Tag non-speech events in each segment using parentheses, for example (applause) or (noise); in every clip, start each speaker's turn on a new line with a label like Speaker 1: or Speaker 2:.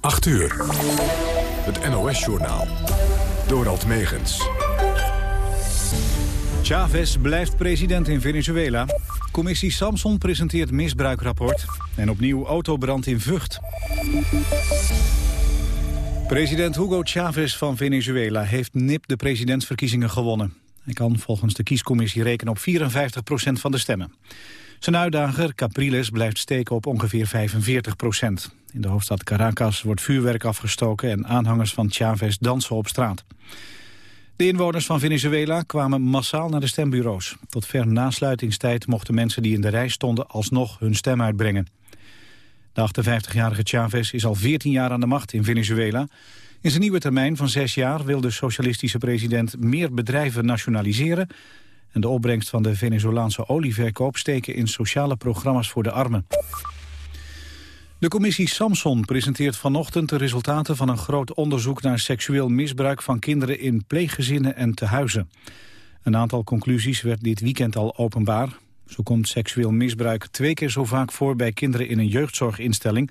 Speaker 1: 8 uur. Het NOS-journaal. Dorald Megens.
Speaker 2: Chavez blijft president in Venezuela. Commissie Samson presenteert misbruikrapport. En opnieuw autobrand in Vught. President Hugo Chavez van Venezuela heeft nip de presidentsverkiezingen gewonnen. Hij kan volgens de kiescommissie rekenen op 54% van de stemmen. Zijn uitdager, Capriles, blijft steken op ongeveer 45 procent. In de hoofdstad Caracas wordt vuurwerk afgestoken... en aanhangers van Chavez dansen op straat. De inwoners van Venezuela kwamen massaal naar de stembureaus. Tot ver na sluitingstijd mochten mensen die in de rij stonden... alsnog hun stem uitbrengen. De 58-jarige Chavez is al 14 jaar aan de macht in Venezuela. In zijn nieuwe termijn van zes jaar wil de socialistische president... meer bedrijven nationaliseren en de opbrengst van de Venezolaanse olieverkoop steken in sociale programma's voor de armen. De commissie Samson presenteert vanochtend de resultaten van een groot onderzoek naar seksueel misbruik van kinderen in pleeggezinnen en tehuizen. Een aantal conclusies werd dit weekend al openbaar. Zo komt seksueel misbruik twee keer zo vaak voor bij kinderen in een jeugdzorginstelling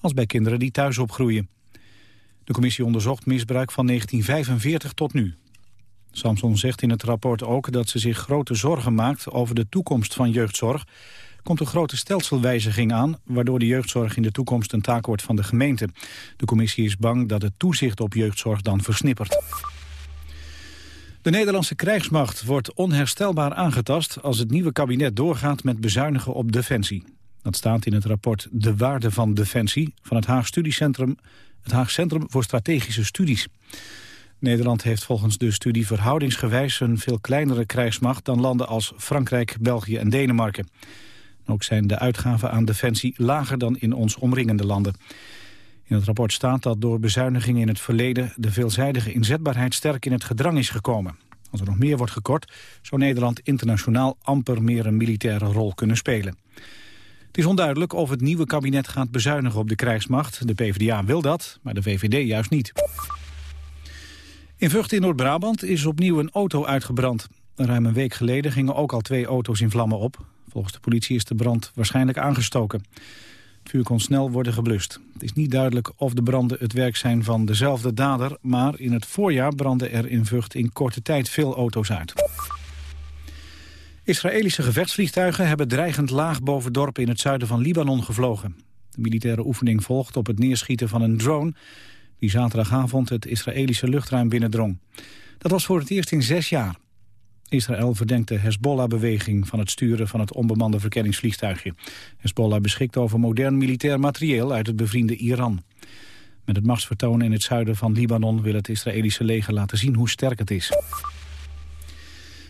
Speaker 2: als bij kinderen die thuis opgroeien. De commissie onderzocht misbruik van 1945 tot nu. Samson zegt in het rapport ook dat ze zich grote zorgen maakt over de toekomst van jeugdzorg. Komt een grote stelselwijziging aan, waardoor de jeugdzorg in de toekomst een taak wordt van de gemeente. De commissie is bang dat het toezicht op jeugdzorg dan versnippert. De Nederlandse krijgsmacht wordt onherstelbaar aangetast als het nieuwe kabinet doorgaat met bezuinigen op defensie. Dat staat in het rapport De Waarde van Defensie van het Haag Studiecentrum, het Haag Centrum voor Strategische Studies. Nederland heeft volgens de studie verhoudingsgewijs een veel kleinere krijgsmacht dan landen als Frankrijk, België en Denemarken. Ook zijn de uitgaven aan defensie lager dan in ons omringende landen. In het rapport staat dat door bezuinigingen in het verleden de veelzijdige inzetbaarheid sterk in het gedrang is gekomen. Als er nog meer wordt gekort, zou Nederland internationaal amper meer een militaire rol kunnen spelen. Het is onduidelijk of het nieuwe kabinet gaat bezuinigen op de krijgsmacht. De PvdA wil dat, maar de VVD juist niet. In Vught in Noord-Brabant is opnieuw een auto uitgebrand. Ruim een week geleden gingen ook al twee auto's in vlammen op. Volgens de politie is de brand waarschijnlijk aangestoken. Het vuur kon snel worden geblust. Het is niet duidelijk of de branden het werk zijn van dezelfde dader... maar in het voorjaar brandden er in Vught in korte tijd veel auto's uit. Israëlische gevechtsvliegtuigen hebben dreigend laag boven dorpen in het zuiden van Libanon gevlogen. De militaire oefening volgt op het neerschieten van een drone die zaterdagavond het Israëlische luchtruim binnendrong. Dat was voor het eerst in zes jaar. Israël verdenkt de Hezbollah-beweging van het sturen van het onbemande verkenningsvliegtuigje. Hezbollah beschikt over modern militair materieel uit het bevriende Iran. Met het machtsvertoon in het zuiden van Libanon wil het Israëlische leger laten zien hoe sterk het is.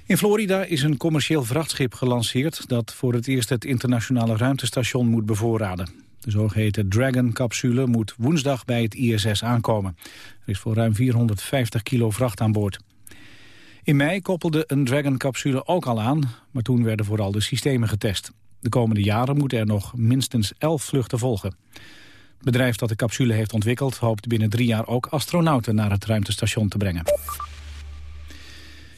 Speaker 2: In Florida is een commercieel vrachtschip gelanceerd dat voor het eerst het internationale ruimtestation moet bevoorraden. De zogeheten Dragon-capsule moet woensdag bij het ISS aankomen. Er is voor ruim 450 kilo vracht aan boord. In mei koppelde een Dragon-capsule ook al aan, maar toen werden vooral de systemen getest. De komende jaren moeten er nog minstens 11 vluchten volgen. Het bedrijf dat de capsule heeft ontwikkeld hoopt binnen drie jaar ook astronauten naar het ruimtestation te brengen.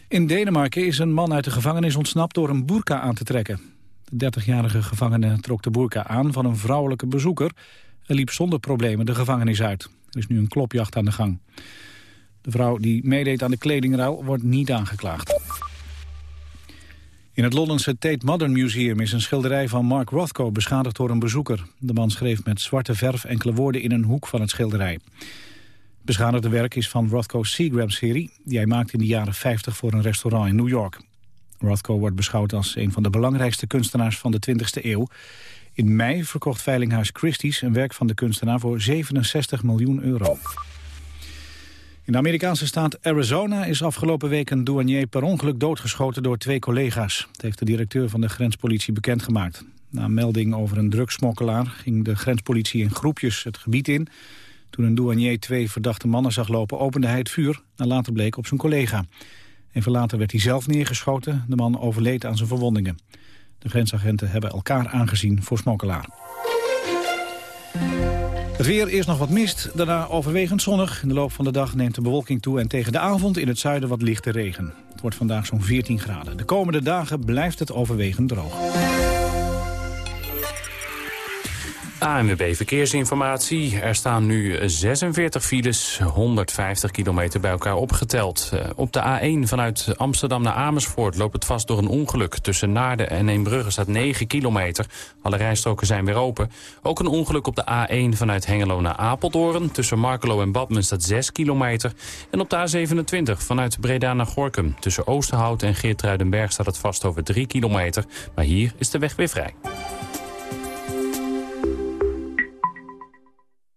Speaker 2: In Denemarken is een man uit de gevangenis ontsnapt door een burka aan te trekken. De 30-jarige gevangene trok de burka aan van een vrouwelijke bezoeker... en liep zonder problemen de gevangenis uit. Er is nu een klopjacht aan de gang. De vrouw die meedeed aan de kledingruil wordt niet aangeklaagd. In het Londense Tate Modern Museum is een schilderij van Mark Rothko beschadigd door een bezoeker. De man schreef met zwarte verf enkele woorden in een hoek van het schilderij. Beschadigde werk is van Rothko's Seagram-serie... die hij maakte in de jaren 50 voor een restaurant in New York. Rothko wordt beschouwd als een van de belangrijkste kunstenaars van de 20e eeuw. In mei verkocht Veilinghuis Christie's een werk van de kunstenaar voor 67 miljoen euro. In de Amerikaanse staat Arizona is afgelopen week een douanier per ongeluk doodgeschoten door twee collega's. Dat heeft de directeur van de grenspolitie bekendgemaakt. Na een melding over een drugsmokkelaar ging de grenspolitie in groepjes het gebied in. Toen een douanier twee verdachte mannen zag lopen opende hij het vuur en later bleek op zijn collega. Even later werd hij zelf neergeschoten. De man overleed aan zijn verwondingen. De grensagenten hebben elkaar aangezien voor smokkelaar. Het weer eerst nog wat mist, daarna overwegend zonnig. In de loop van de dag neemt de bewolking toe en tegen de avond in het zuiden wat lichte regen. Het wordt vandaag zo'n 14 graden. De komende dagen blijft het overwegend droog.
Speaker 3: ANWB Verkeersinformatie. Er staan nu 46 files, 150 kilometer bij elkaar opgeteld. Eh, op de A1 vanuit Amsterdam naar Amersfoort loopt het vast door een ongeluk. Tussen Naarden en Eembrugge staat 9 kilometer. Alle rijstroken zijn weer open. Ook een ongeluk op de A1 vanuit Hengelo naar Apeldoorn. Tussen Markelo en Badmen staat 6 kilometer. En op de A27 vanuit Breda naar Gorkum. Tussen Oosterhout en Geertruidenberg staat het vast over 3 kilometer. Maar hier is de weg weer vrij.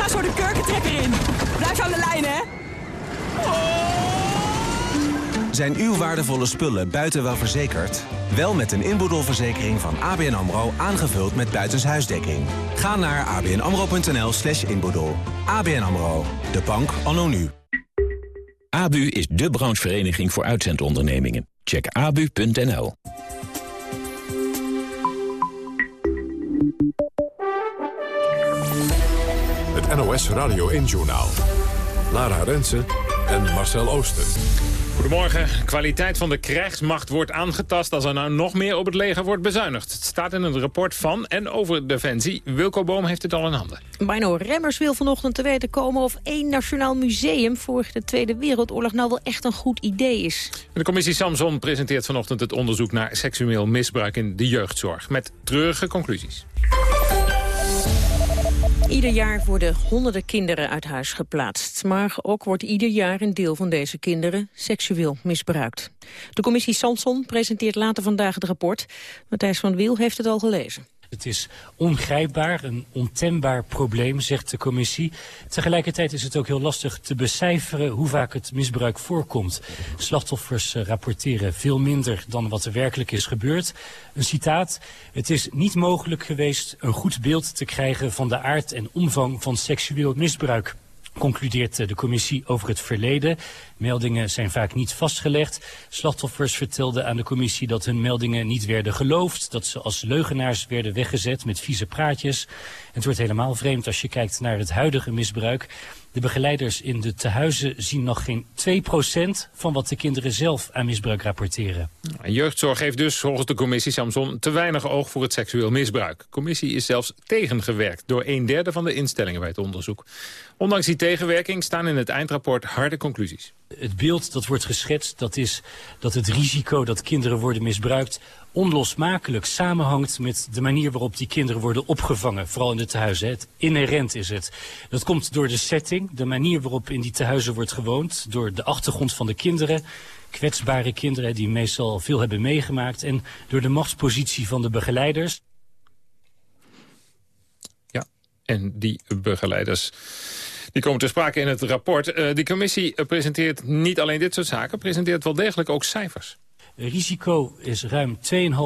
Speaker 4: Ga zo de kurkentrekker in. Blijf aan de lijn, hè?
Speaker 5: Zijn uw waardevolle spullen buiten wel verzekerd? Wel met een inboedelverzekering van ABN AMRO aangevuld met buitenshuisdekking. Ga naar abnamro.nl slash inboedel. ABN AMRO, de bank anno nu.
Speaker 6: ABU is de branchevereniging voor uitzendondernemingen. Check abu.nl.
Speaker 1: Het NOS Radio 1-journaal. Lara Rensen en Marcel Ooster.
Speaker 7: Goedemorgen. Kwaliteit van de krijgsmacht wordt aangetast als er nou nog meer op het leger wordt bezuinigd. Het staat in een rapport van en over Defensie. Wilco Boom heeft het al in handen.
Speaker 8: Mino Remmers wil vanochtend te weten komen of één nationaal museum voor de Tweede Wereldoorlog nou wel echt een goed idee is.
Speaker 7: De commissie Samson presenteert vanochtend het onderzoek naar seksueel misbruik in de jeugdzorg. Met treurige conclusies.
Speaker 8: Ieder jaar worden honderden kinderen uit huis geplaatst. Maar ook wordt ieder jaar een deel van deze kinderen seksueel misbruikt. De commissie Samson presenteert later vandaag het rapport. Matthijs van Wiel heeft het al gelezen.
Speaker 9: Het is ongrijpbaar, een ontembaar probleem, zegt de commissie. Tegelijkertijd is het ook heel lastig te becijferen hoe vaak het misbruik voorkomt. Slachtoffers eh, rapporteren veel minder dan wat er werkelijk is gebeurd. Een citaat, het is niet mogelijk geweest een goed beeld te krijgen van de aard en omvang van seksueel misbruik concludeert de commissie over het verleden. Meldingen zijn vaak niet vastgelegd. Slachtoffers vertelden aan de commissie dat hun meldingen niet werden geloofd. Dat ze als leugenaars werden weggezet met vieze praatjes. Het wordt helemaal vreemd als je kijkt naar het huidige misbruik. De begeleiders in de tehuizen zien nog geen 2% van wat de kinderen zelf aan misbruik rapporteren.
Speaker 7: Jeugdzorg heeft dus volgens de commissie Samson te weinig oog voor het seksueel misbruik. De commissie is zelfs tegengewerkt door een derde van de instellingen bij het onderzoek. Ondanks die tegenwerking staan in het eindrapport harde conclusies.
Speaker 9: Het beeld dat wordt geschetst, dat is dat het risico dat kinderen worden misbruikt onlosmakelijk samenhangt met de manier waarop die kinderen worden opgevangen. Vooral in de tehuizen. Het inherent is het. Dat komt door de setting, de manier waarop in die tehuizen wordt gewoond. Door de achtergrond van de kinderen. Kwetsbare kinderen die meestal veel hebben meegemaakt. En door de machtspositie van de begeleiders.
Speaker 7: Ja, en die begeleiders... Die komen ter sprake in het rapport. Uh, die commissie presenteert niet alleen dit soort zaken... presenteert wel degelijk ook cijfers
Speaker 9: risico is ruim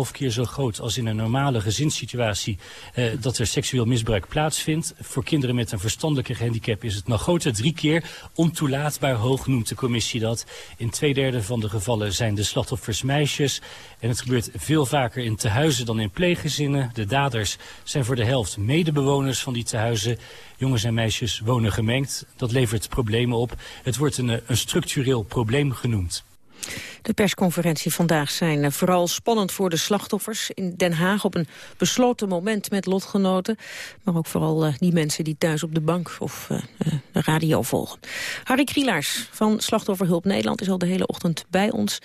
Speaker 9: 2,5 keer zo groot als in een normale gezinssituatie eh, dat er seksueel misbruik plaatsvindt. Voor kinderen met een verstandelijke handicap is het nog groter, drie keer. Ontoelaatbaar hoog noemt de commissie dat. In twee derde van de gevallen zijn de slachtoffers meisjes. En het gebeurt veel vaker in tehuizen dan in pleeggezinnen. De daders zijn voor de helft medebewoners van die tehuizen. Jongens en meisjes wonen gemengd. Dat levert problemen op. Het wordt een, een structureel probleem genoemd.
Speaker 8: De persconferentie vandaag zijn eh, vooral spannend voor de slachtoffers. In Den Haag op een besloten moment met lotgenoten. Maar ook vooral uh, die mensen die thuis op de bank of uh, de radio volgen. Harry Krielaars van Slachtofferhulp Nederland is al de hele ochtend bij ons.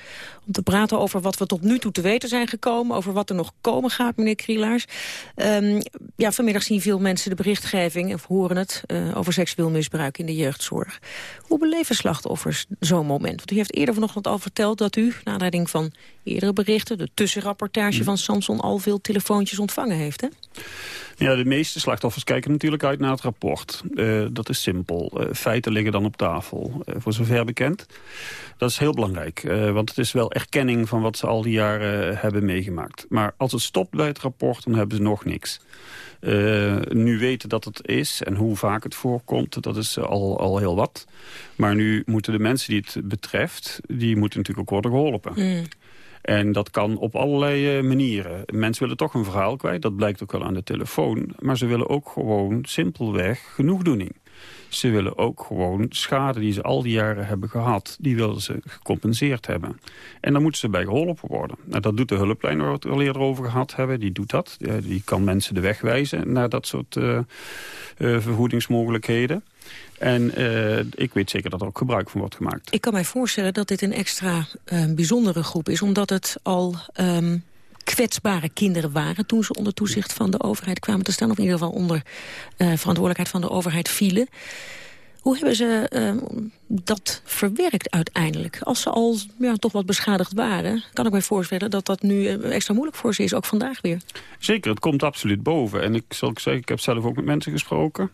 Speaker 8: Om te praten over wat we tot nu toe te weten zijn gekomen. Over wat er nog komen gaat, meneer Krielaars. Um, ja, vanmiddag zien veel mensen de berichtgeving, of horen het, over seksueel misbruik in de jeugdzorg. Hoe beleven slachtoffers zo'n moment? Want u heeft eerder vanochtend al verteld dat u, naar aanleiding van eerdere berichten... de tussenrapportage mm. van Samson al veel telefoontjes ontvangen heeft, hè?
Speaker 10: Ja, de meeste slachtoffers kijken natuurlijk uit naar het rapport. Uh, dat is simpel. Uh, feiten liggen dan op tafel, uh, voor zover bekend. Dat is heel belangrijk, want het is wel erkenning van wat ze al die jaren hebben meegemaakt. Maar als het stopt bij het rapport, dan hebben ze nog niks. nu weten dat het is en hoe vaak het voorkomt, dat is al, al heel wat. Maar nu moeten de mensen die het betreft, die moeten natuurlijk ook worden geholpen. Mm. En dat kan op allerlei eh, manieren. Mensen willen toch een verhaal kwijt, dat blijkt ook wel aan de telefoon. Maar ze willen ook gewoon simpelweg genoegdoening. Ze willen ook gewoon schade die ze al die jaren hebben gehad... die willen ze gecompenseerd hebben. En dan moeten ze bij geholpen worden. Nou, dat doet de hulplijn waar we het al eerder over gehad hebben. Die doet dat. Die kan mensen de weg wijzen naar dat soort uh, vergoedingsmogelijkheden. En uh, ik weet zeker dat er ook gebruik van wordt gemaakt.
Speaker 8: Ik kan mij voorstellen dat dit een extra uh, bijzondere groep is... omdat het al um, kwetsbare kinderen waren... toen ze onder toezicht van de overheid kwamen te staan... of in ieder geval onder uh, verantwoordelijkheid van de overheid vielen. Hoe hebben ze uh, dat verwerkt uiteindelijk? Als ze al ja, toch wat beschadigd waren... kan ik mij voorstellen dat dat nu extra moeilijk voor ze is, ook vandaag weer.
Speaker 10: Zeker, het komt absoluut boven. En ik zal ik zeggen, ik heb zelf ook met mensen gesproken...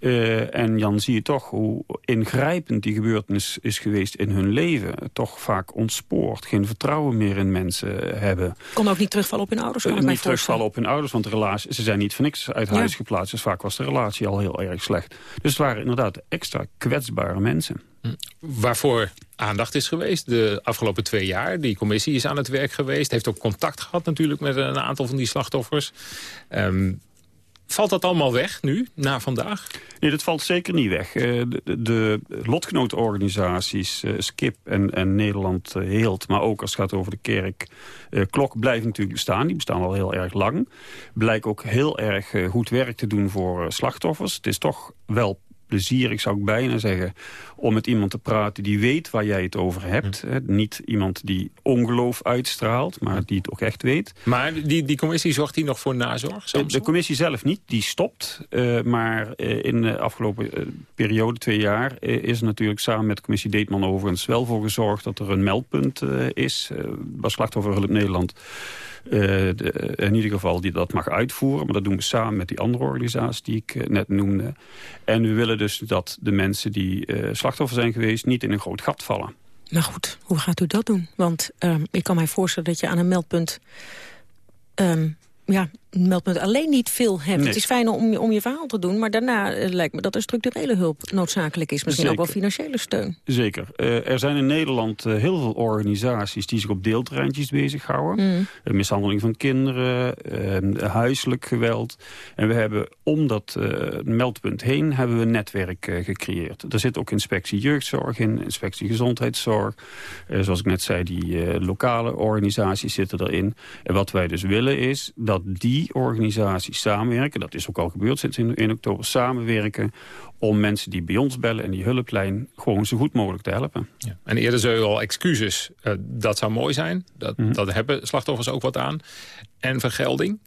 Speaker 10: Uh, en dan zie je toch hoe ingrijpend die gebeurtenis is geweest in hun leven. Toch vaak ontspoord, geen vertrouwen meer in mensen hebben.
Speaker 8: Kon ook niet terugvallen op hun ouders? Uh,
Speaker 10: niet terugvallen op hun ouders, want de relatie, ze zijn niet voor niks uit huis ja. geplaatst. Dus vaak was de relatie al heel erg slecht. Dus het waren inderdaad extra kwetsbare mensen.
Speaker 7: Waarvoor aandacht is geweest de afgelopen twee jaar. Die commissie is aan het werk geweest. Heeft ook contact gehad natuurlijk met een aantal van die slachtoffers. Um, Valt dat allemaal weg nu, na vandaag?
Speaker 10: Nee, dat valt zeker niet weg. Uh, de, de lotgenootorganisaties, uh, SKIP en, en Nederland uh, Heelt... maar ook als het gaat over de kerk, Klok blijven natuurlijk bestaan. Die bestaan al heel erg lang. Blijkt ook heel erg goed werk te doen voor slachtoffers. Het is toch wel plezierig, zou ik bijna zeggen... om met iemand te praten die weet waar jij het over hebt. Hm. Niet iemand die ongeloof uitstraalt, maar die het ook echt weet.
Speaker 7: Maar die, die commissie zorgt die nog voor nazorg?
Speaker 10: Samson? De commissie zelf niet, die stopt. Uh, maar uh, in de afgelopen periode, twee jaar... is er natuurlijk samen met de commissie Deetman overigens wel voor gezorgd... dat er een meldpunt is, bij Slachtofferhulp Nederland... Uh, in ieder geval die dat mag uitvoeren. Maar dat doen we samen met die andere organisaties die ik uh, net noemde. En we willen dus dat de mensen die uh, slachtoffer zijn geweest... niet in een groot gat vallen.
Speaker 8: Maar goed, hoe gaat u dat doen? Want ehm, ik kan mij voorstellen dat je aan een meldpunt... Um, ja, meldpunt alleen niet veel hebt. Nee. Het is fijn om, om je verhaal te doen, maar daarna uh, lijkt me dat er structurele hulp noodzakelijk is. Misschien Zeker. ook wel financiële steun.
Speaker 10: Zeker. Uh, er zijn in Nederland uh, heel veel organisaties die zich op deelterreintjes bezighouden. Mm. mishandeling van kinderen, huiselijk geweld. En we hebben om dat meldpunt heen hebben we een netwerk gecreëerd. Er zit ook inspectie jeugdzorg in, inspectie gezondheidszorg. zoals ik net zei, die lokale organisaties zitten erin. En wat wij dus willen is dat die organisaties samenwerken. Dat is ook al gebeurd sinds in, in oktober. Samenwerken om mensen die bij ons bellen en die hulplijn gewoon zo goed mogelijk te helpen.
Speaker 7: Ja. En eerder zei u al excuses. Uh, dat zou mooi zijn. Dat, mm -hmm. dat hebben slachtoffers ook wat aan. En vergelding?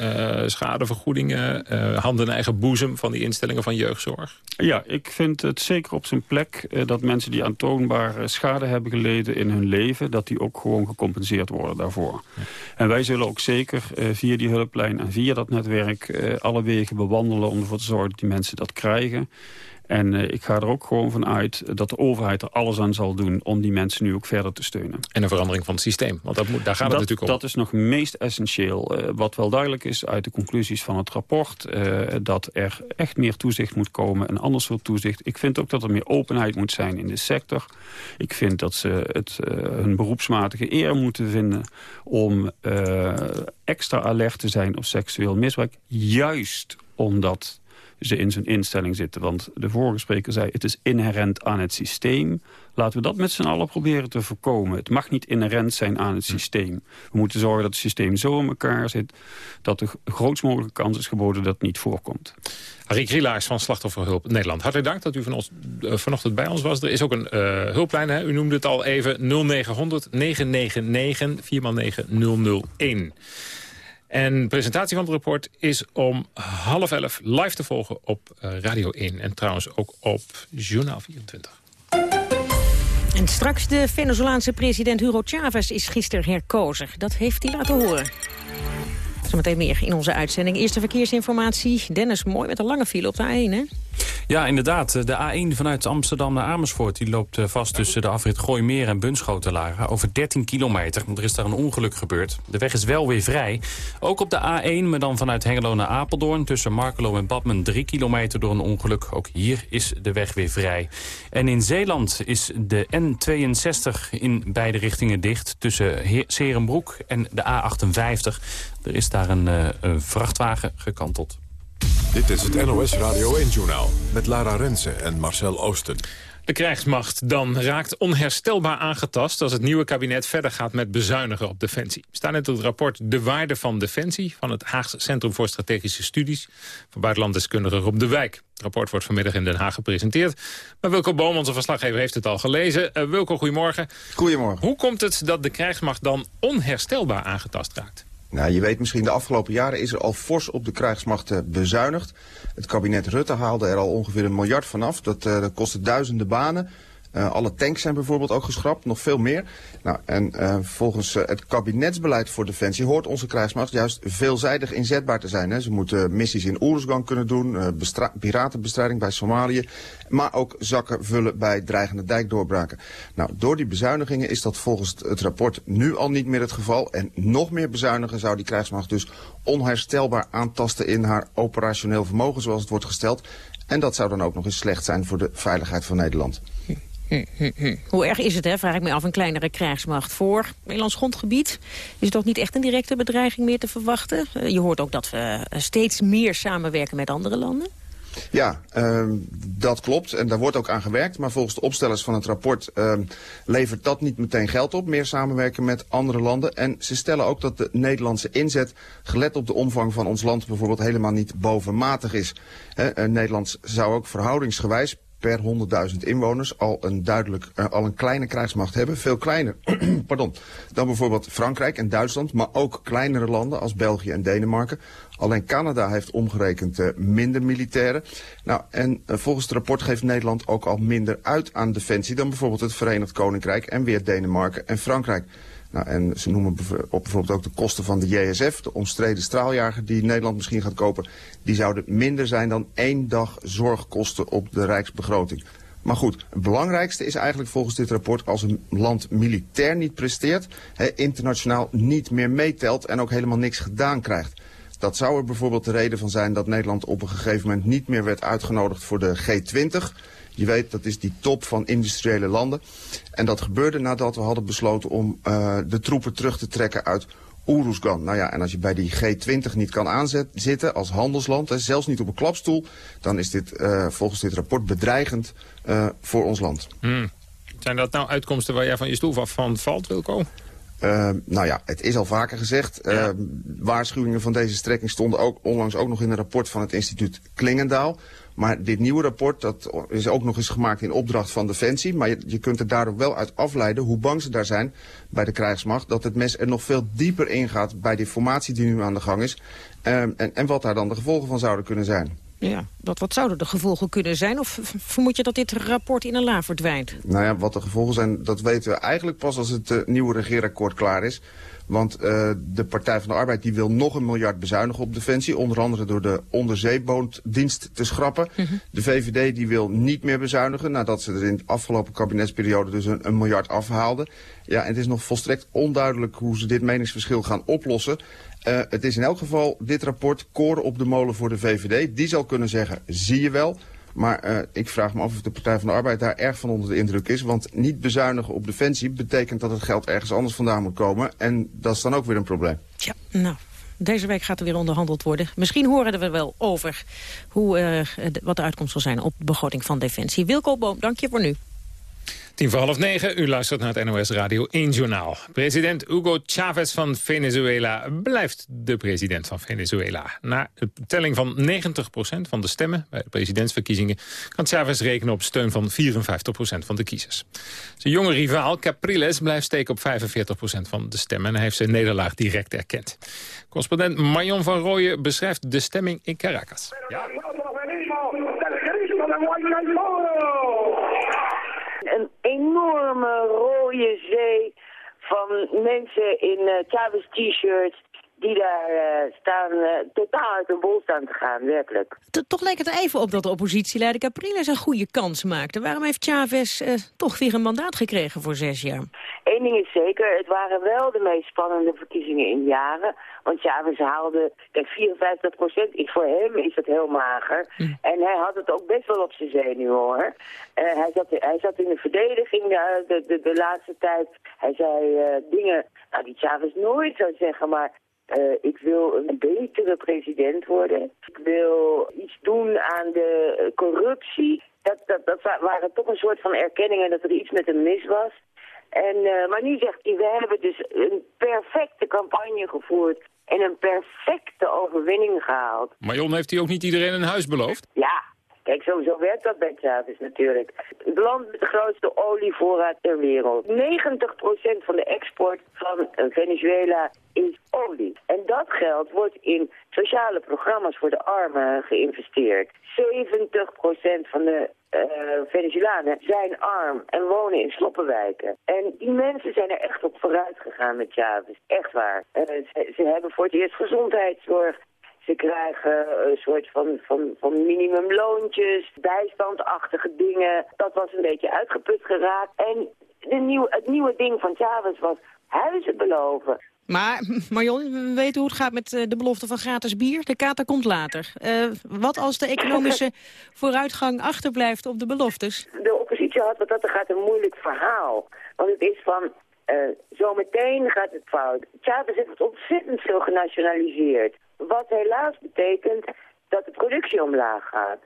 Speaker 7: Uh, schadevergoedingen, uh, handen in eigen boezem van die instellingen van jeugdzorg?
Speaker 10: Ja, ik vind het zeker op zijn plek uh, dat mensen die aantoonbare schade hebben geleden in hun leven, dat die ook gewoon gecompenseerd worden daarvoor. Ja. En wij zullen ook zeker via die hulplijn en via dat netwerk alle wegen bewandelen om ervoor te zorgen dat die mensen dat krijgen. En uh, ik ga er ook gewoon van uit dat de overheid er alles aan zal doen... om die mensen nu ook verder te steunen.
Speaker 7: En een verandering van het systeem, want dat moet, daar gaat
Speaker 10: dat,
Speaker 7: het natuurlijk
Speaker 10: om. Dat is nog meest essentieel. Uh, wat wel duidelijk is uit de conclusies van het rapport... Uh, dat er echt meer toezicht moet komen, een ander soort toezicht. Ik vind ook dat er meer openheid moet zijn in de sector. Ik vind dat ze het, hun beroepsmatige eer moeten vinden... om extra alert te zijn op seksueel misbruik. Juist omdat ze in zijn instelling zitten. Want de vorige spreker zei, het is inherent aan het systeem. Laten we dat met z'n allen proberen te voorkomen. Het mag niet inherent zijn aan het systeem. We moeten zorgen dat het systeem zo in elkaar zit... dat de grootst mogelijke kans is geboden dat het niet voorkomt.
Speaker 7: Harry Krielaars van Slachtofferhulp Nederland. Hartelijk dank dat u van ons, uh, vanochtend bij ons was. Er is ook een uh, hulplijn, hè? u noemde het al even, 0900 999 4x9 001. En de presentatie van het rapport is om half elf live te volgen op uh, Radio 1. En trouwens ook op Journaal 24.
Speaker 8: En straks de Venezolaanse president Hugo Chavez is gisteren herkozen. Dat heeft hij laten horen. Zometeen meer in onze uitzending. Eerste verkeersinformatie. Dennis, mooi met een lange file op de A1, hè?
Speaker 3: Ja, inderdaad. De A1 vanuit Amsterdam naar Amersfoort... die loopt eh, vast tussen de afrit Gooimeer en Bunschotenlagen... over 13 kilometer. Er is daar een ongeluk gebeurd. De weg is wel weer vrij. Ook op de A1, maar dan vanuit Hengelo naar Apeldoorn... tussen Markelo en Badmen 3 kilometer door een ongeluk. Ook hier is de weg weer vrij. En in Zeeland is de N62 in beide richtingen dicht... tussen Serenbroek en de A58. Er is daar een, uh, een vrachtwagen gekanteld.
Speaker 1: Dit is het NOS Radio 1-journaal met Lara Rensen en Marcel Oosten.
Speaker 7: De krijgsmacht dan raakt onherstelbaar aangetast... als het nieuwe kabinet verder gaat met bezuinigen op defensie. Staan in het rapport De Waarde van Defensie... van het Haagse Centrum voor Strategische Studies... van buitenlanddeskundige Rob de Wijk. Het rapport wordt vanmiddag in Den Haag gepresenteerd. Maar Wilco Boom, onze verslaggever, heeft het al gelezen. Uh, Wilco, goedemorgen.
Speaker 11: Goedemorgen.
Speaker 7: Hoe komt het dat de krijgsmacht dan onherstelbaar aangetast raakt?
Speaker 11: Nou, je weet misschien, de afgelopen jaren is er al fors op de krijgsmacht bezuinigd. Het kabinet Rutte haalde er al ongeveer een miljard vanaf. Dat, uh, dat kostte duizenden banen. Uh, alle tanks zijn bijvoorbeeld ook geschrapt, nog veel meer. Nou, en uh, volgens uh, het kabinetsbeleid voor Defensie hoort onze krijgsmacht juist veelzijdig inzetbaar te zijn. Hè. Ze moeten missies in Oeruzgan kunnen doen, piratenbestrijding bij Somalië, maar ook zakken vullen bij dreigende dijkdoorbraken. Nou, door die bezuinigingen is dat volgens het rapport nu al niet meer het geval. En nog meer bezuinigen zou die krijgsmacht dus onherstelbaar aantasten in haar operationeel vermogen, zoals het wordt gesteld. En dat zou dan ook nog eens slecht zijn voor de veiligheid van Nederland.
Speaker 8: Hoe erg is het, hè, vraag ik me af, een kleinere krijgsmacht voor Nederlands grondgebied? Is toch niet echt een directe bedreiging meer te verwachten? Je hoort ook dat we steeds meer samenwerken met andere landen.
Speaker 11: Ja, uh, dat klopt. En daar wordt ook aan gewerkt. Maar volgens de opstellers van het rapport uh, levert dat niet meteen geld op. Meer samenwerken met andere landen. En ze stellen ook dat de Nederlandse inzet, gelet op de omvang van ons land bijvoorbeeld, helemaal niet bovenmatig is. He, Nederland zou ook verhoudingsgewijs per 100.000 inwoners al een, duidelijk, uh, al een kleine krijgsmacht hebben. Veel kleiner (clears throat) pardon, dan bijvoorbeeld Frankrijk en Duitsland, maar ook kleinere landen als België en Denemarken. Alleen Canada heeft omgerekend uh, minder militairen. Nou, en uh, volgens het rapport geeft Nederland ook al minder uit aan defensie dan bijvoorbeeld het Verenigd Koninkrijk en weer Denemarken en Frankrijk. Nou, en ze noemen bijvoorbeeld ook de kosten van de JSF, de omstreden straaljager die Nederland misschien gaat kopen. Die zouden minder zijn dan één dag zorgkosten op de rijksbegroting. Maar goed, het belangrijkste is eigenlijk volgens dit rapport als een land militair niet presteert, internationaal niet meer meetelt en ook helemaal niks gedaan krijgt. Dat zou er bijvoorbeeld de reden van zijn dat Nederland op een gegeven moment niet meer werd uitgenodigd voor de G20. Je weet, dat is die top van industriële landen. En dat gebeurde nadat we hadden besloten om uh, de troepen terug te trekken uit Oeruzgan. Nou ja, en als je bij die G20 niet kan aanzitten als handelsland, hè, zelfs niet op een klapstoel, dan is dit uh, volgens dit rapport bedreigend uh, voor ons land.
Speaker 7: Hmm. Zijn dat nou uitkomsten waar jij van je stoel van valt, Wilco?
Speaker 11: Uh, nou ja, het is al vaker gezegd. Ja. Uh, waarschuwingen van deze strekking stonden ook onlangs ook nog in een rapport van het instituut Klingendaal. Maar dit nieuwe rapport dat is ook nog eens gemaakt in opdracht van Defensie. Maar je, kunt er daardoor wel uit afleiden hoe bang ze daar zijn bij de krijgsmacht. Dat het mes er nog veel dieper ingaat bij die formatie die nu aan de gang is. Uh, en, en wat daar dan de gevolgen van zouden kunnen zijn.
Speaker 8: Ja, wat, wat zouden de gevolgen kunnen zijn? Of vermoed je dat dit rapport in een la verdwijnt?
Speaker 11: Nou ja, wat de gevolgen zijn, dat weten we eigenlijk pas als het uh, nieuwe regeerakkoord klaar is. Want uh, de Partij van de Arbeid die wil nog een miljard bezuinigen op Defensie. Onder andere door de onderzeebootdienst te schrappen. -hmm. De VVD die wil niet meer bezuinigen. Nadat ze er in de afgelopen kabinetsperiode dus een, een miljard afhaalden. Ja, en het is nog volstrekt onduidelijk hoe ze dit meningsverschil gaan oplossen. Uh, het is in elk geval dit rapport koren op de molen voor de VVD. Die zal kunnen zeggen, zie je wel... Maar uh, ik vraag me af of de Partij van de Arbeid daar erg van onder de indruk is. Want niet bezuinigen op defensie betekent dat het geld ergens anders vandaan moet komen. En dat is dan ook weer een probleem.
Speaker 8: Tja, nou, Deze week gaat er weer onderhandeld worden. Misschien horen we wel over hoe, uh, wat de uitkomst zal zijn op de begroting van Defensie. Wilco Boom, dank je voor nu.
Speaker 7: Tien voor half negen, u luistert naar het NOS Radio 1 Journaal. President Hugo Chavez van Venezuela blijft de president van Venezuela. Na de telling van 90% van de stemmen bij de presidentsverkiezingen... kan Chavez rekenen op steun van 54% van de kiezers. Zijn jonge rivaal Capriles blijft steken op 45% van de stemmen... en heeft zijn nederlaag direct erkend. Correspondent Marion van Rooyen beschrijft de stemming in Caracas. Ja.
Speaker 12: Enorme rode zee van mensen in uh, Chavez t-shirts die daar uh, staan, uh, totaal uit de bol staan te gaan, werkelijk.
Speaker 8: Toch leek het even op dat de oppositieleider Capriles een goede kans maakte. Waarom heeft Chavez uh, toch weer een mandaat gekregen voor zes jaar?
Speaker 12: Eén ding is zeker, het waren wel de meest spannende verkiezingen in jaren. Want Chavez haalde, kijk, 54 procent, voor hem is dat heel mager. Hm. En hij had het ook best wel op zijn zenuw, hoor. hij, zat, hij zat in de verdediging de, de, de laatste tijd. Hij zei dingen nou, die Chavez nooit zou zeggen, maar uh, ik wil een betere president worden. Ik wil iets doen aan de corruptie. Dat, dat, dat waren toch een soort van erkenningen dat er iets met hem mis was. En, uh, maar nu zegt hij, we hebben dus een perfecte campagne gevoerd en een perfecte overwinning gehaald.
Speaker 7: Marion, heeft hij ook niet iedereen een huis beloofd?
Speaker 12: Ja, Kijk, sowieso werkt dat bij Chavez natuurlijk. Het land met de grootste olievoorraad ter wereld. 90% van de export van Venezuela is olie. En dat geld wordt in sociale programma's voor de armen geïnvesteerd. 70% van de uh, Venezolanen zijn arm en wonen in sloppenwijken. En die mensen zijn er echt op vooruit gegaan met Chavez. Echt waar. Uh, ze, ze hebben voor het eerst gezondheidszorg. Ze krijgen een soort van, van, van minimumloontjes, bijstandachtige dingen. Dat was een beetje uitgeput geraakt. En de nieuw, het nieuwe ding van Chavez was huizen beloven.
Speaker 8: Maar Marion, we weten hoe het gaat met eh, de belofte van gratis bier. De kater komt later. Uh, wat als de economische (laughs) vooruitgang achterblijft op de beloftes?
Speaker 12: De oppositie had wat dat er gaat een moeilijk verhaal. Want het is van, uh, zometeen gaat het fout. Chavez heeft ontzettend veel genationaliseerd. Wat helaas betekent dat de productie omlaag gaat.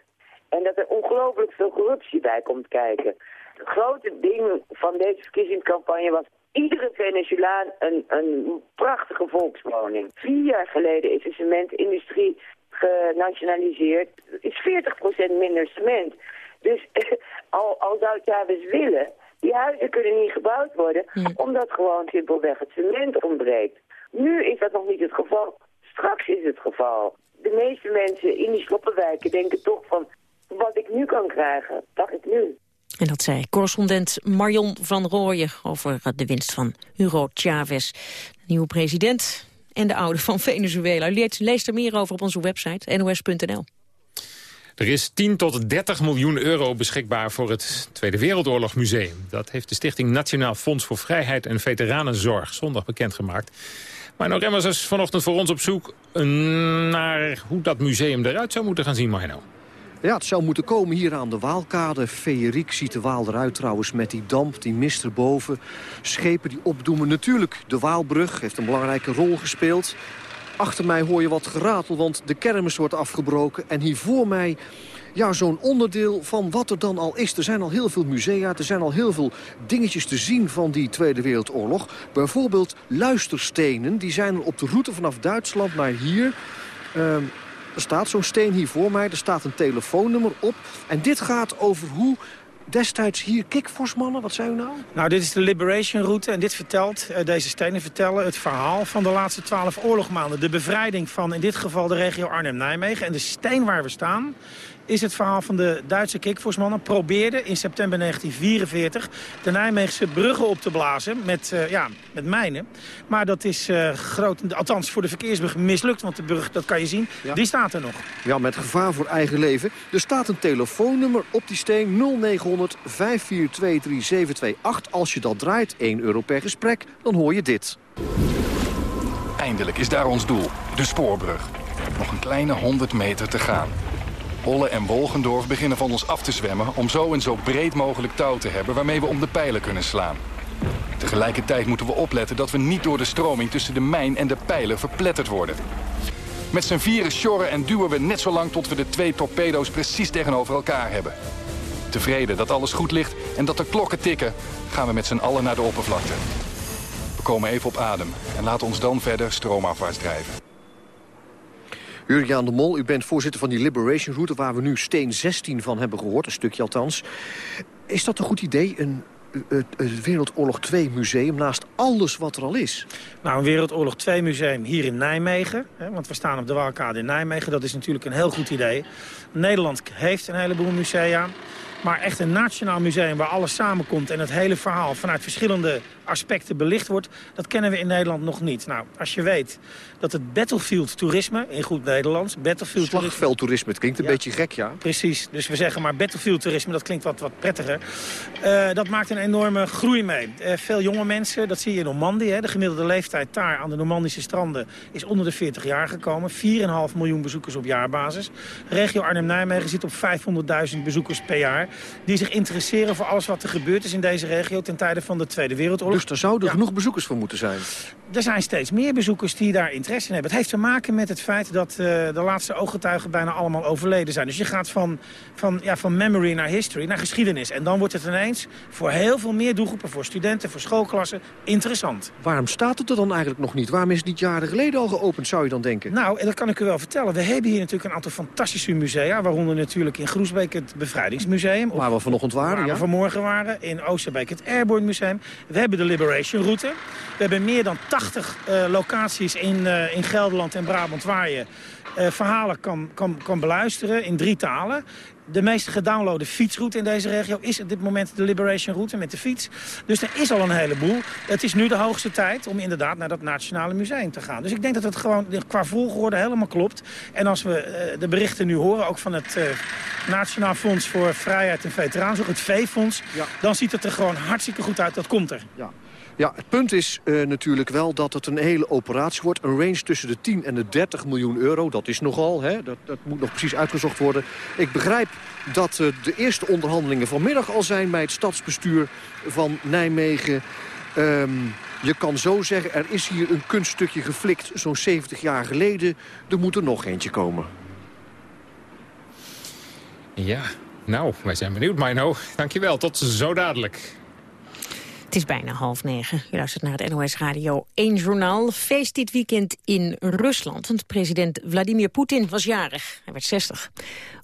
Speaker 12: En dat er ongelooflijk veel corruptie bij komt kijken. Het grote ding van deze verkiezingscampagne was iedere Venezolaan een, een prachtige volkswoning. Vier jaar geleden is de cementindustrie genationaliseerd. Het is 40% minder cement. Dus (laughs) al, al zou Chavez willen, die huizen kunnen niet gebouwd worden... omdat gewoon simpelweg het cement ontbreekt. Nu is dat nog niet het geval. Straks is het geval. De meeste mensen in die sloppenwijken denken toch van... wat ik nu kan krijgen, dat ik nu.
Speaker 8: En dat zei correspondent Marion van Rooyen over de winst van Hugo Chavez. De nieuwe president en de oude van Venezuela. U leest er meer over op onze website nos.nl.
Speaker 7: Er is 10 tot 30 miljoen euro beschikbaar voor het Tweede Wereldoorlog Museum. Dat heeft de Stichting Nationaal Fonds voor Vrijheid en Veteranenzorg zondag bekendgemaakt. Maar Remmers is vanochtend voor ons op zoek naar hoe dat museum eruit zou moeten gaan zien, Marno.
Speaker 13: Ja, het zou moeten komen hier aan de Waalkade. Feeriek ziet de Waal eruit trouwens met die damp, die mist erboven. Schepen die opdoemen. Natuurlijk, de Waalbrug heeft een belangrijke rol gespeeld. Achter mij hoor je wat geratel, want de kermis wordt afgebroken. En hier voor mij ja, zo'n onderdeel van wat er dan al is. Er zijn al heel veel musea, er zijn al heel veel dingetjes te zien van die Tweede Wereldoorlog. Bijvoorbeeld luisterstenen, die zijn op de route vanaf Duitsland naar hier... Uh, er staat zo'n steen hier voor mij, er staat een telefoonnummer op. En dit gaat over hoe destijds hier kikvorsmannen, wat zei u nou?
Speaker 14: Nou, dit is de Liberation Route en dit vertelt, uh, deze stenen vertellen het verhaal van de laatste twaalf oorlogmaanden. De bevrijding van in dit geval de regio Arnhem-Nijmegen. En de steen waar we staan is het verhaal van de Duitse kikvorsmannen. Probeerden in september 1944 de Nijmeegse bruggen op te blazen met, uh, ja, met mijnen. Maar dat is uh, groot, althans voor de verkeersbrug mislukt. Want de brug, dat kan je zien, die staat er nog.
Speaker 13: Ja, met gevaar voor eigen leven. Er staat een telefoonnummer op die steen 0900 542 3728. Als je dat draait, 1 euro per gesprek, dan hoor je dit.
Speaker 15: Eindelijk is daar ons doel, de spoorbrug. Nog een kleine 100 meter te gaan. Holle en Wolgendorf beginnen van ons af te zwemmen... om zo een zo breed mogelijk touw te hebben waarmee we om de pijlen kunnen slaan. Tegelijkertijd moeten we opletten dat we niet door de stroming tussen de mijn en de pijlen verpletterd worden. Met z'n vieren sjorren en duwen we net zo lang tot we de twee torpedo's precies tegenover elkaar hebben. Tevreden dat alles goed ligt en dat de klokken tikken, gaan we met z'n allen naar de oppervlakte. We komen even op adem en laten ons dan verder stroomafwaarts drijven.
Speaker 13: Jurgen de Mol, u bent voorzitter van die Liberation Route... waar we nu steen 16 van hebben gehoord, een stukje althans. Is dat een goed idee, een Wereldoorlog 2 museum naast alles wat er al is?
Speaker 14: Nou, een Wereldoorlog 2 museum hier in Nijmegen. Hè, want we staan op de Waalkade in Nijmegen. Dat is natuurlijk een heel goed idee. Nederland heeft een heleboel musea. Maar echt een nationaal museum waar alles samenkomt... en het hele verhaal vanuit verschillende aspecten belicht wordt... dat kennen we in Nederland nog niet. Nou, als je weet dat het battlefield toerisme, in goed Nederlands... battlefield
Speaker 13: Slagveldtoerisme, het klinkt een beetje gek, ja.
Speaker 14: Precies, dus we zeggen maar battlefield toerisme, dat klinkt wat, wat prettiger. Uh, dat maakt een enorme groei mee. Uh, veel jonge mensen, dat zie je in Normandië. Hè. De gemiddelde leeftijd daar aan de Normandische stranden is onder de 40 jaar gekomen. 4,5 miljoen bezoekers op jaarbasis. Regio Arnhem-Nijmegen zit op 500.000 bezoekers per jaar. Die zich interesseren voor alles wat er gebeurd is in deze regio... ten tijde van de Tweede Wereldoorlog.
Speaker 13: Dus er zouden genoeg bezoekers voor moeten zijn?
Speaker 14: Er zijn steeds meer bezoekers die daar interesse in hebben. Het heeft te maken met het feit dat uh, de laatste ooggetuigen bijna allemaal overleden zijn. Dus je gaat van, van, ja, van memory naar history, naar geschiedenis. En dan wordt het ineens voor heel veel meer doelgroepen, voor studenten, voor schoolklassen, interessant.
Speaker 13: Waarom staat het er dan eigenlijk nog niet? Waarom is het niet jaren geleden al geopend, zou je dan denken?
Speaker 14: Nou, dat kan ik u wel vertellen. We hebben hier natuurlijk een aantal fantastische musea. Waaronder natuurlijk in Groesbeek het Bevrijdingsmuseum.
Speaker 13: Waar we vanochtend waren,
Speaker 14: waar
Speaker 13: ja.
Speaker 14: we vanmorgen waren. In Oosterbeek het Airborne Museum. We hebben de Liberation Route. We hebben meer dan 80 uh, locaties in, uh, in Gelderland en Brabant waar je uh, verhalen kan, kan, kan beluisteren in drie talen. De meest gedownloade fietsroute in deze regio is op dit moment de Liberation Route met de fiets. Dus er is al een heleboel. Het is nu de hoogste tijd om inderdaad naar dat Nationale Museum te gaan. Dus ik denk dat het gewoon qua volgorde helemaal klopt. En als we uh, de berichten nu horen, ook van het uh, Nationaal Fonds voor Vrijheid en Veteraanzorg, het V-fonds, ja. dan ziet het er gewoon hartstikke goed uit. Dat komt er.
Speaker 13: Ja. Ja, het punt is uh, natuurlijk wel dat het een hele operatie wordt. Een range tussen de 10 en de 30 miljoen euro. Dat is nogal, hè? Dat, dat moet nog precies uitgezocht worden. Ik begrijp dat uh, de eerste onderhandelingen vanmiddag al zijn... bij het stadsbestuur van Nijmegen. Um, je kan zo zeggen, er is hier een kunststukje geflikt zo'n 70 jaar geleden. Er moet er nog eentje komen.
Speaker 7: Ja, nou, wij zijn benieuwd, Mino. Dankjewel, tot zo dadelijk.
Speaker 8: Het is bijna half negen. U luistert naar het NOS Radio 1 Journaal. Feest dit weekend in Rusland. Want president Vladimir Poetin was jarig. Hij werd 60.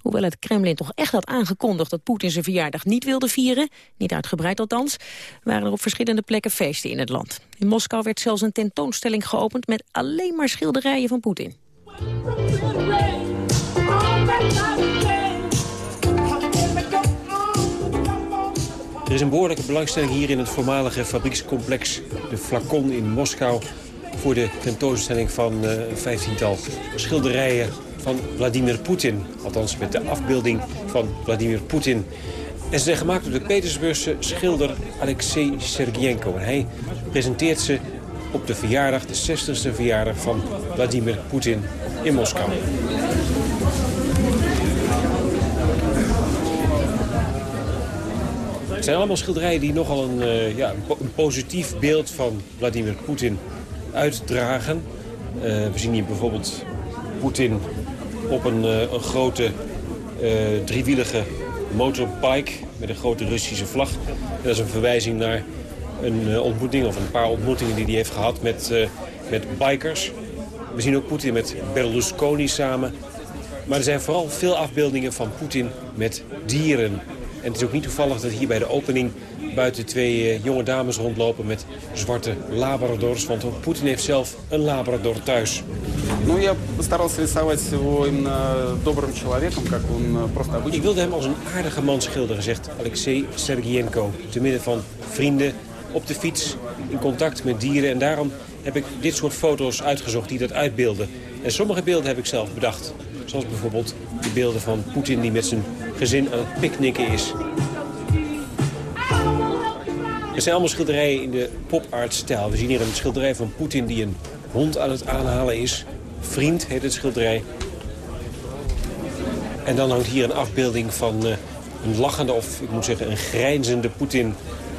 Speaker 8: Hoewel het Kremlin toch echt had aangekondigd dat Poetin zijn verjaardag niet wilde vieren, niet uitgebreid althans, waren er op verschillende plekken feesten in het land. In Moskou werd zelfs een tentoonstelling geopend met alleen maar schilderijen van Poetin.
Speaker 16: Is een behoorlijke belangstelling hier in het voormalige fabriekscomplex De Flacon in Moskou... voor de tentoonstelling van uh, een vijftiental schilderijen van Vladimir Poetin. Althans met de afbeelding van Vladimir Poetin. En ze zijn gemaakt door de Petersburgse schilder Alexei Sergienko. En hij presenteert ze op de verjaardag, de 60ste verjaardag van Vladimir Poetin in Moskou. Het zijn allemaal schilderijen die nogal een, uh, ja, een positief beeld van Vladimir Poetin uitdragen. Uh, we zien hier bijvoorbeeld Poetin op een, uh, een grote driewielige motorbike met een grote Russische vlag. Dat is een verwijzing naar een ontmoeting of een paar ontmoetingen die hij heeft gehad met, met bikers. We zien ook Poetin met Berlusconi samen. Maar er zijn vooral veel afbeeldingen van Poetin met dieren. En het is ook niet toevallig dat hier bij de opening buiten twee uh, jonge dames rondlopen met zwarte labradors. Want ook Poetin heeft zelf een labrador thuis. Ik wilde hem als een aardige man schilderen, zegt Alexei Sergienko. Te midden van vrienden, op de fiets, in contact met dieren. En daarom heb ik dit soort foto's uitgezocht die dat uitbeelden. En sommige beelden heb ik zelf bedacht. Zoals bijvoorbeeld de beelden van Poetin die met zijn gezin aan het picknicken is. Het zijn allemaal schilderijen in de pop-art-stijl. We zien hier een schilderij van Poetin die een hond aan het aanhalen is. Vriend heet het schilderij. En dan hangt hier een afbeelding van uh, een lachende, of ik moet zeggen een grijnzende Poetin...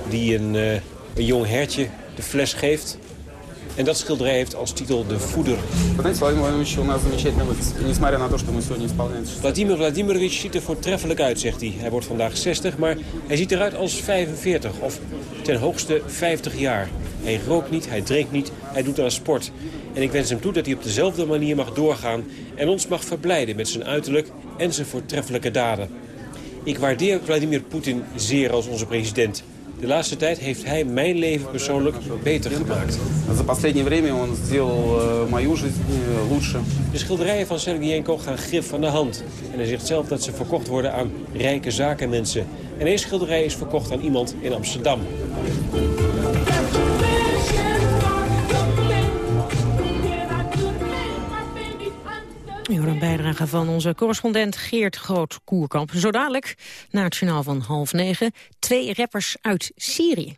Speaker 16: die een uh, een jong hertje de fles geeft. En dat schilderij heeft als titel De Voeder. Vladimir Vladimirovich ziet er voortreffelijk uit, zegt hij. Hij wordt vandaag 60, maar hij ziet eruit als 45 of ten hoogste 50 jaar. Hij rookt niet, hij drinkt niet, hij doet aan sport. En ik wens hem toe dat hij op dezelfde manier mag doorgaan... en ons mag verblijden met zijn uiterlijk en zijn voortreffelijke daden. Ik waardeer Vladimir Poetin zeer als onze president. De laatste tijd heeft hij mijn leven persoonlijk beter gemaakt. De schilderijen van Sergeyenko gaan grif van de hand. En hij zegt zelf dat ze verkocht worden aan rijke zakenmensen. En één schilderij is verkocht aan iemand in Amsterdam.
Speaker 8: Bijdrage van onze correspondent Geert Groot-Koerkamp. Zo dadelijk, na het journaal van half negen, twee rappers uit Syrië.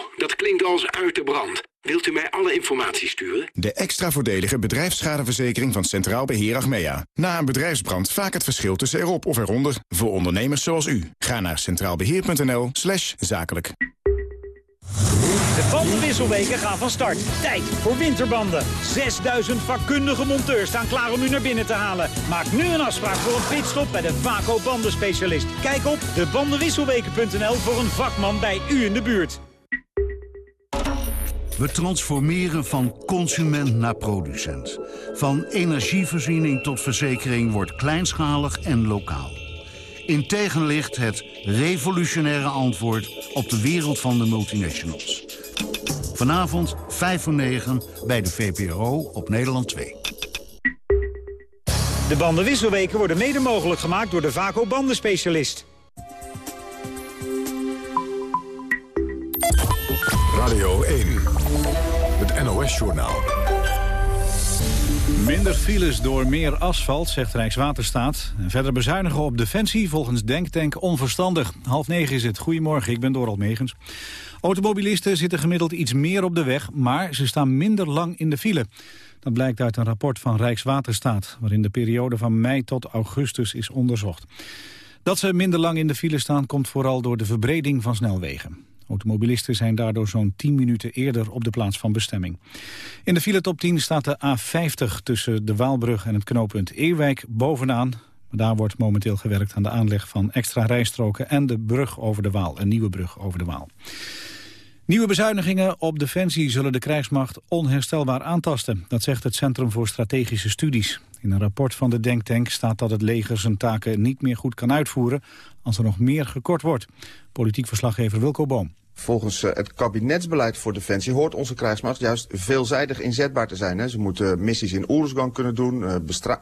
Speaker 17: klinkt als uit de brand. Wilt u mij alle informatie sturen?
Speaker 18: De extra voordelige bedrijfsschadeverzekering van Centraal Beheer Achmea. Na een bedrijfsbrand vaak het verschil tussen erop of eronder. Voor ondernemers zoals u. Ga naar centraalbeheer.nl slash zakelijk.
Speaker 19: De bandenwisselweken gaan van start. Tijd voor winterbanden. 6000 vakkundige monteurs staan klaar om u naar binnen te halen. Maak nu een afspraak voor een pitstop bij de Vaco bandenspecialist. Kijk op debandenwisselweken.nl voor een vakman bij u in de buurt.
Speaker 20: We transformeren van consument naar producent. Van energievoorziening tot verzekering wordt kleinschalig en lokaal. In tegenlicht het revolutionaire antwoord op de wereld van de multinationals. Vanavond 5 voor 9 bij de VPRO op Nederland 2.
Speaker 19: De bandenwisselweken worden mede mogelijk gemaakt door de Vaco bandenspecialist.
Speaker 1: Radio 1, het NOS-journaal.
Speaker 2: Minder files door meer asfalt, zegt Rijkswaterstaat. Verder bezuinigen op defensie volgens Denktank onverstandig. Half negen is het. Goedemorgen, ik ben Dorald Megens. Automobilisten zitten gemiddeld iets meer op de weg... maar ze staan minder lang in de file. Dat blijkt uit een rapport van Rijkswaterstaat... waarin de periode van mei tot augustus is onderzocht. Dat ze minder lang in de file staan komt vooral door de verbreding van snelwegen. Automobilisten zijn daardoor zo'n 10 minuten eerder op de plaats van bestemming. In de file top 10 staat de A50 tussen de Waalbrug en het knooppunt Ewijk bovenaan. Daar wordt momenteel gewerkt aan de aanleg van extra rijstroken en de brug over de Waal, een nieuwe brug over de Waal. Nieuwe bezuinigingen op Defensie zullen de krijgsmacht onherstelbaar aantasten. Dat zegt het Centrum voor Strategische Studies. In een rapport van de Denktank staat dat het leger zijn taken niet meer goed kan uitvoeren als er nog meer gekort wordt. Politiek verslaggever Wilco Boom.
Speaker 11: Volgens eh, het kabinetsbeleid voor Defensie hoort onze krijgsmacht juist veelzijdig inzetbaar te zijn. Hè. Ze moeten missies in Oeruzgan kunnen doen, eh,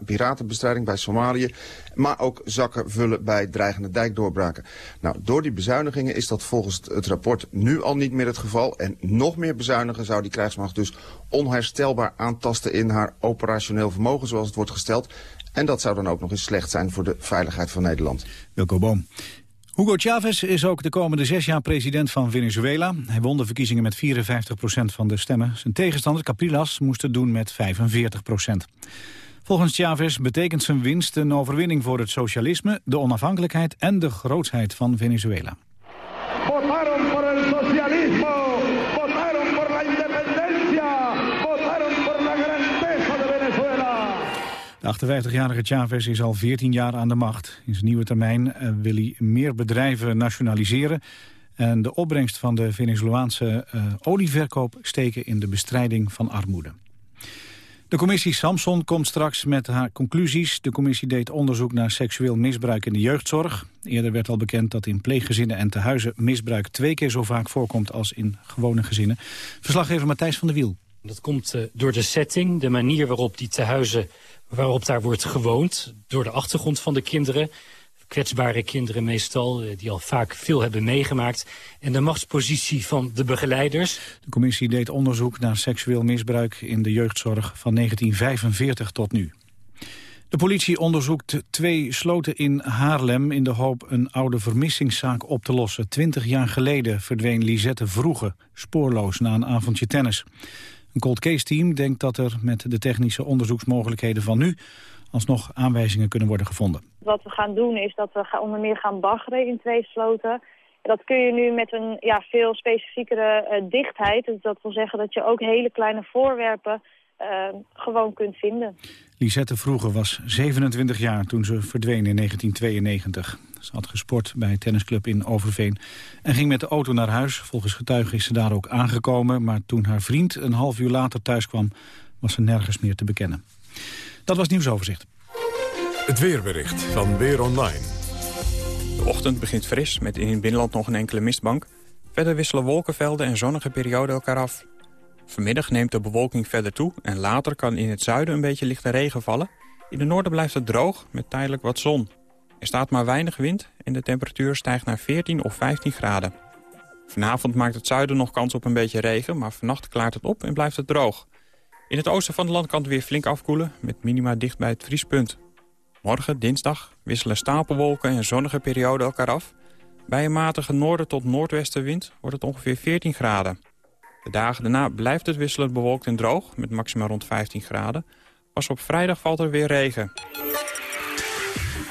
Speaker 11: piratenbestrijding bij Somalië, maar ook zakken vullen bij dreigende dijkdoorbraken. Nou, door die bezuinigingen is dat volgens het rapport nu al niet meer het geval. En nog meer bezuinigen zou die krijgsmacht dus onherstelbaar aantasten in haar operationeel vermogen, zoals het wordt gesteld. En dat zou dan ook nog eens slecht zijn voor de veiligheid van Nederland.
Speaker 2: Wilco Boom. Hugo Chavez is ook de komende zes jaar president van Venezuela. Hij won de verkiezingen met 54% van de stemmen. Zijn tegenstander Caprilas moest het doen met 45% Volgens Chavez betekent zijn winst een overwinning voor het socialisme... de onafhankelijkheid en de grootheid van Venezuela.
Speaker 21: De
Speaker 2: 58-jarige Chavez is al 14 jaar aan de macht. In zijn nieuwe termijn eh, wil hij meer bedrijven nationaliseren... en de opbrengst van de Venezolaanse uh, olieverkoop steken in de bestrijding van armoede. De commissie Samson komt straks met haar conclusies. De commissie deed onderzoek naar seksueel misbruik in de jeugdzorg. Eerder werd al bekend dat in pleeggezinnen en tehuizen misbruik twee keer zo vaak voorkomt als in gewone gezinnen. Verslaggever Matthijs van der Wiel.
Speaker 9: Dat komt uh, door de setting, de manier waarop die tehuizen waarop daar wordt gewoond, door de achtergrond van de kinderen. kwetsbare kinderen meestal, eh, die al vaak veel hebben meegemaakt. En de machtspositie van de begeleiders.
Speaker 2: De commissie deed onderzoek naar seksueel misbruik in de jeugdzorg van 1945 tot nu. De politie onderzoekt twee sloten in Haarlem in de hoop een oude vermissingszaak op te lossen. Twintig jaar geleden verdween Lisette Vroege, spoorloos na een avondje tennis. Een cold case team denkt dat er met de technische onderzoeksmogelijkheden van nu alsnog aanwijzingen kunnen worden gevonden.
Speaker 22: Wat we gaan doen is dat we onder meer gaan baggeren in twee sloten. Dat kun je nu met een ja, veel specifiekere uh, dichtheid. Dus dat wil zeggen dat je ook hele kleine voorwerpen uh, gewoon kunt vinden.
Speaker 2: Lisette Vroeger was 27 jaar toen ze verdween in 1992. Ze had gesport bij een tennisclub in Overveen en ging met de auto naar huis. Volgens getuigen is ze daar ook aangekomen, maar toen haar vriend een half uur later thuis kwam, was ze nergens meer te bekennen. Dat was nieuwsoverzicht.
Speaker 1: Het weerbericht van Weer Online.
Speaker 23: De ochtend begint fris, met in het binnenland nog een enkele mistbank. Verder wisselen wolkenvelden en zonnige perioden elkaar af. Vanmiddag neemt de bewolking verder toe en later kan in het zuiden een beetje lichte regen vallen. In het noorden blijft het droog, met tijdelijk wat zon. Er staat maar weinig wind en de temperatuur stijgt naar 14 of 15 graden. Vanavond maakt het zuiden nog kans op een beetje regen, maar vannacht klaart het op en blijft het droog. In het oosten van het land kan het weer flink afkoelen, met minima dicht bij het vriespunt. Morgen, dinsdag, wisselen stapelwolken en zonnige perioden elkaar af. Bij een matige noorden tot noordwestenwind wordt het ongeveer 14 graden. De dagen daarna blijft het wisselend bewolkt en droog, met maxima rond 15 graden. Pas op vrijdag valt er weer regen.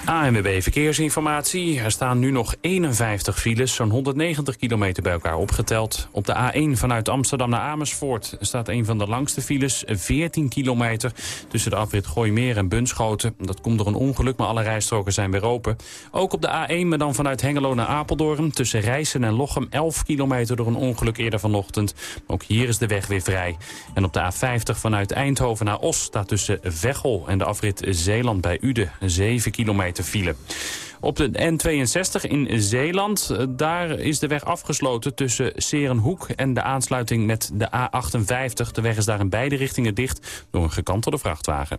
Speaker 3: ANWB Verkeersinformatie. Er staan nu nog 51 files, zo'n 190 kilometer bij elkaar opgeteld. Op de A1 vanuit Amsterdam naar Amersfoort staat een van de langste files, 14 kilometer... tussen de afrit Gooimeer en Bunschoten. Dat komt door een ongeluk, maar alle rijstroken zijn weer open. Ook op de A1, maar dan vanuit Hengelo naar Apeldoorn... tussen Rijssen en Lochem, 11 kilometer door een ongeluk eerder vanochtend. Ook hier is de weg weer vrij. En op de A50 vanuit Eindhoven naar Os staat tussen Veghel en de afrit Zeeland bij Uden, 7 kilometer file. Op de N62 in Zeeland, eh, daar is de weg afgesloten tussen Serenhoek en de aansluiting met de A58. De weg is daar in beide richtingen dicht door een gekantelde vrachtwagen.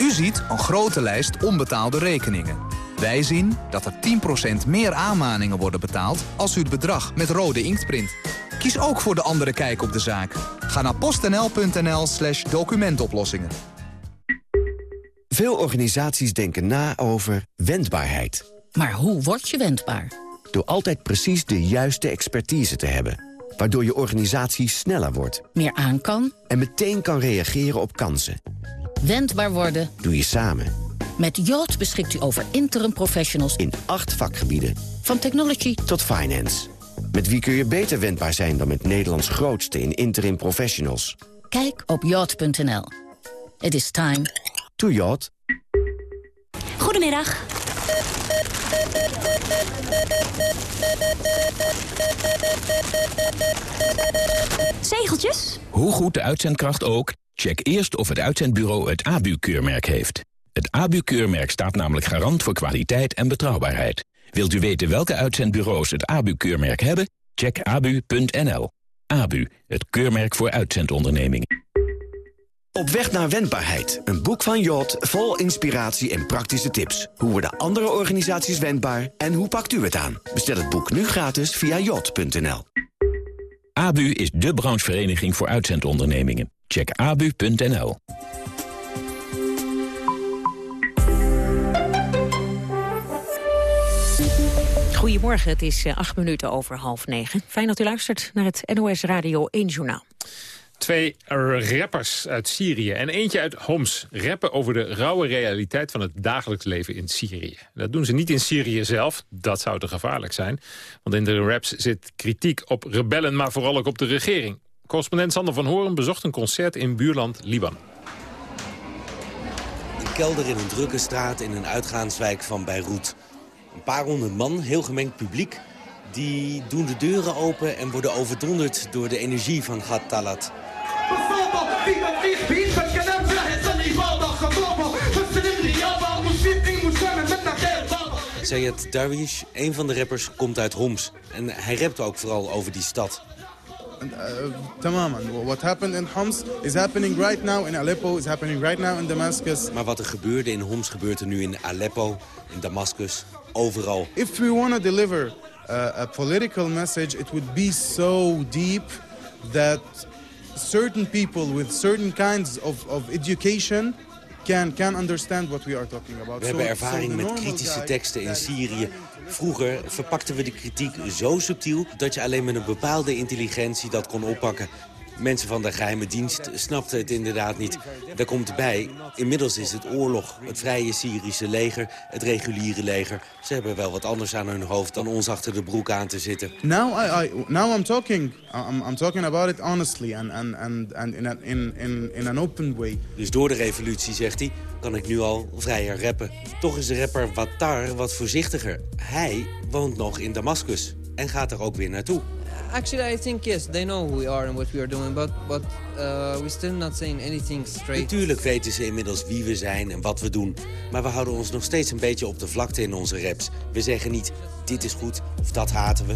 Speaker 24: U ziet een grote lijst onbetaalde rekeningen. Wij zien dat er 10% meer aanmaningen worden betaald als u het bedrag met rode inkt print. Kies ook voor de andere kijk op de zaak. Ga naar postnl.nl slash documentoplossingen.
Speaker 25: Veel organisaties denken na over wendbaarheid.
Speaker 26: Maar hoe word je wendbaar?
Speaker 25: Door altijd precies de juiste expertise te hebben. Waardoor je organisatie sneller wordt.
Speaker 26: Meer aan kan.
Speaker 25: En meteen kan reageren op kansen.
Speaker 26: Wendbaar worden.
Speaker 25: Doe je samen.
Speaker 26: Met Yacht beschikt u over interim professionals.
Speaker 25: In acht vakgebieden.
Speaker 26: Van technology
Speaker 25: tot finance. Met wie kun je beter wendbaar zijn dan met Nederlands grootste in interim professionals?
Speaker 26: Kijk op yacht.nl. It is time
Speaker 25: to yacht.
Speaker 27: Goedemiddag. Zegeltjes?
Speaker 6: Hoe goed de uitzendkracht ook, check eerst of het uitzendbureau het ABU-keurmerk heeft. Het ABU-keurmerk staat namelijk garant voor kwaliteit en betrouwbaarheid. Wilt u weten welke uitzendbureaus het ABU-keurmerk hebben? Check abu.nl. ABU, het keurmerk voor uitzendondernemingen.
Speaker 25: Op weg naar wendbaarheid. Een boek van Jot vol inspiratie en praktische tips. Hoe worden andere organisaties wendbaar en hoe pakt u het aan? Bestel het boek nu gratis via jot.nl.
Speaker 6: ABU is de branchevereniging voor uitzendondernemingen. Check abu.nl.
Speaker 8: Goedemorgen, het is eh, acht minuten over half negen. Fijn dat u luistert naar het NOS Radio 1 Journaal.
Speaker 7: Twee rappers uit Syrië en eentje uit Homs rappen over de rauwe realiteit van het dagelijks leven in Syrië. Dat doen ze niet in Syrië zelf, dat zou te gevaarlijk zijn. Want in de raps zit kritiek op rebellen, maar vooral ook op de regering. Correspondent Sander van Horen bezocht een concert in buurland Libanon.
Speaker 28: Een kelder in een drukke straat in een uitgaanswijk van Beirut paar honderd man, heel gemengd publiek. Die doen de deuren open en worden overdonderd door de energie van Ghat Talat. Zayed Darwish, een van de rappers, komt uit Homs. En hij rapt ook vooral over die stad.
Speaker 29: What happened in Homs is happening right now in Aleppo, is happening right now in Damascus.
Speaker 28: Maar wat er gebeurde in Homs gebeurt er nu in Aleppo, in Damascus overal.
Speaker 29: If we want to deliver uh, a political message, it would be so deep that certain people with certain kinds of, of education can, can understand what we are talking about.
Speaker 28: We hebben ervaring met kritische teksten in Syrië. Vroeger verpakten we de kritiek zo subtiel... dat je alleen met een bepaalde intelligentie dat kon oppakken. Mensen van de geheime dienst snapten het inderdaad niet. Daar komt bij, inmiddels is het oorlog. Het vrije Syrische leger, het reguliere leger. Ze hebben wel wat anders aan hun hoofd dan ons achter de broek aan te zitten.
Speaker 29: Now, I, I, now I'm talking, I'm, I'm talking about it honestly and, and, and, and in, a, in, in, in an open way.
Speaker 28: Dus door de revolutie, zegt hij, kan ik nu al vrijer rappen. Toch is de rapper Wattar wat voorzichtiger. Hij woont nog in Damascus en gaat er ook weer naartoe
Speaker 30: Actually, I think yes, they know who we are and what we are doing, but but uh, we're still not saying anything straight.
Speaker 28: Natuurlijk weten ze inmiddels wie we zijn en wat we doen, maar we houden ons nog steeds een beetje op de vlakte in onze raps. We zeggen niet dit is goed of dat haten we.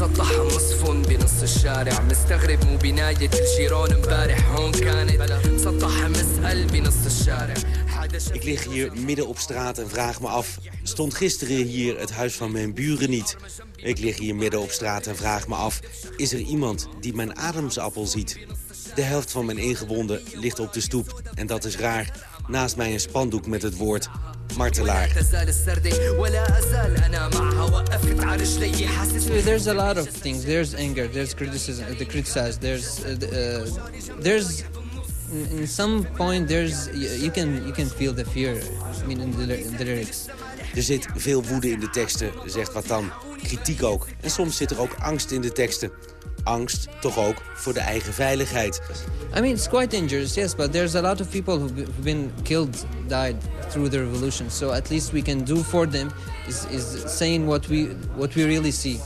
Speaker 31: مسطحة مصفون بنص الشارع مستغرب مو بناية الجيران امبارح هون كانت مسطحة مسأل بنص الشارع
Speaker 28: ik lig hier midden op straat en vraag me af... stond gisteren hier het huis van mijn buren niet? Ik lig hier midden op straat en vraag me af... is er iemand die mijn ademsappel ziet? De helft van mijn ingewonden ligt op de stoep. En dat is raar. Naast mij een spandoek met het woord martelaar.
Speaker 30: There's a lot of things. There's anger, there's criticism, the criticize, there's, uh, uh, there's in some point there's you can you can feel the fear I mean in the, in the lyrics.
Speaker 28: Er zit veel woede in de teksten, zegt wat dan. Kritiek ook. En soms zit er ook angst in de teksten. Angst toch ook voor de eigen veiligheid.
Speaker 30: I mean, it's quite dangerous, yes, but there's a lot of people who've been killed, died through the revolution. So at least we can do for them is, is saying what we, what we really see.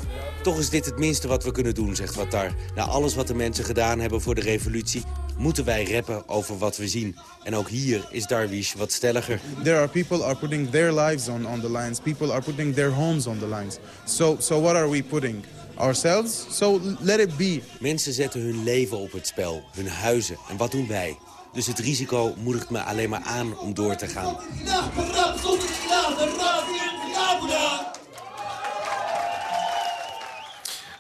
Speaker 28: Toch is dit het minste wat we kunnen doen, zegt Wattar. Na alles wat de mensen gedaan hebben voor de revolutie... moeten wij rappen over wat we zien. En ook hier is Darwish wat stelliger.
Speaker 29: There are people are putting their lives on, on the lines. People are putting their homes on the lines. So, so what are we putting? Ourselves? So let it be.
Speaker 28: Mensen zetten hun leven op het spel, hun huizen. En wat doen wij? Dus het risico moedigt me alleen maar aan om door te gaan.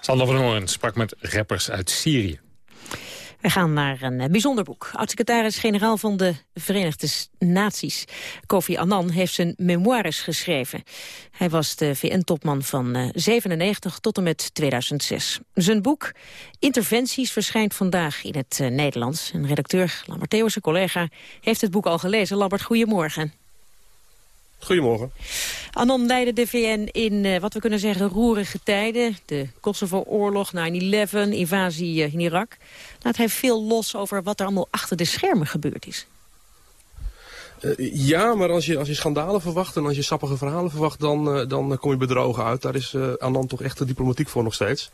Speaker 7: Sander van Hoorn sprak met rappers uit Syrië.
Speaker 8: We gaan naar een eh, bijzonder boek. Oud-secretaris-generaal van de Verenigde Naties, Kofi Annan, heeft zijn memoires geschreven. Hij was de VN-topman van 97 tot en met 2006. Zijn boek Interventies verschijnt vandaag in het uh, Nederlands. Een redacteur, Lambert Theeuwse, collega, heeft het boek al gelezen. Lambert, goedemorgen.
Speaker 32: Goedemorgen.
Speaker 8: Annan leidde de VN in, uh, wat we kunnen zeggen, roerige tijden. De Kosovo-oorlog, 9-11, invasie uh, in Irak. Laat hij veel los over wat er allemaal achter de schermen gebeurd is.
Speaker 32: Uh, ja, maar als je, als je schandalen verwacht en als je sappige verhalen verwacht... dan, dan kom je bedrogen uit. Daar is Annan toch echt de diplomatiek voor nog steeds.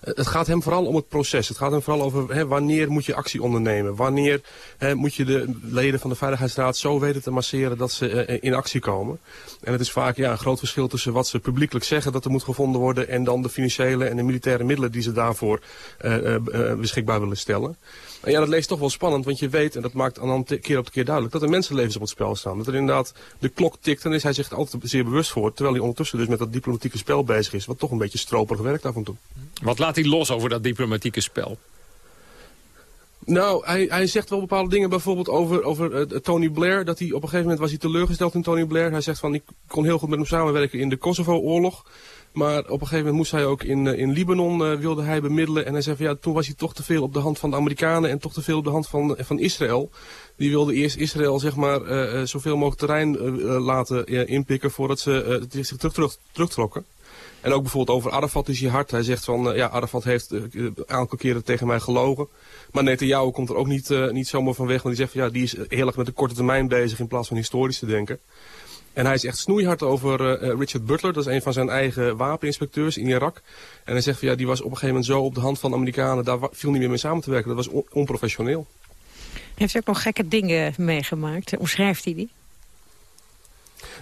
Speaker 32: Het gaat hem vooral om het proces. Het gaat hem vooral over hè, wanneer moet je actie ondernemen. Wanneer hè, moet je de leden van de Veiligheidsraad zo weten te masseren dat ze uh, in actie komen. En het is vaak ja, een groot verschil tussen wat ze publiekelijk zeggen dat er moet gevonden worden... en dan de financiële en de militaire middelen die ze daarvoor uh, beschikbaar willen stellen. En ja, dat leest toch wel spannend, want je weet, en dat maakt aan keer op de keer duidelijk... dat er mensenlevens op het spel staan. Dat er inderdaad de klok tikt en is hij zich altijd zeer bewust voor... terwijl hij ondertussen dus met dat diplomatieke spel bezig is... wat toch een beetje stroperig werkt af en toe.
Speaker 7: Wat laat hij los over dat diplomatieke spel?
Speaker 32: Nou, hij, hij zegt wel bepaalde dingen, bijvoorbeeld over, over uh, Tony Blair. Dat hij op een gegeven moment was hij teleurgesteld in Tony Blair. Hij zegt van, ik kon heel goed met hem samenwerken in de Kosovo-oorlog. Maar op een gegeven moment moest hij ook in, uh, in Libanon uh, wilde hij bemiddelen. En hij zei van, ja, toen was hij toch te veel op de hand van de Amerikanen en toch te veel op de hand van, van Israël. Die wilde eerst Israël, zeg maar, zoveel mogelijk terrein laten inpikken voordat ze zich terug, terug, terugtrokken. En ook bijvoorbeeld over Arafat is je hard. Hij zegt van, ja, Arafat heeft een aantal keren tegen mij gelogen. Maar Netanyahu komt er ook niet, niet zomaar van weg. Want die zegt van ja, die is heel erg met de korte termijn bezig in plaats van historisch te denken. En hij is echt snoeihard over uh, Richard Butler. Dat is een van zijn eigen wapeninspecteurs in Irak. En hij zegt van ja, die was op een gegeven moment zo op de hand van de Amerikanen. Daar viel niet meer mee samen te werken. Dat was on onprofessioneel.
Speaker 8: Heeft u ook nog gekke dingen meegemaakt? Omschrijft hij die?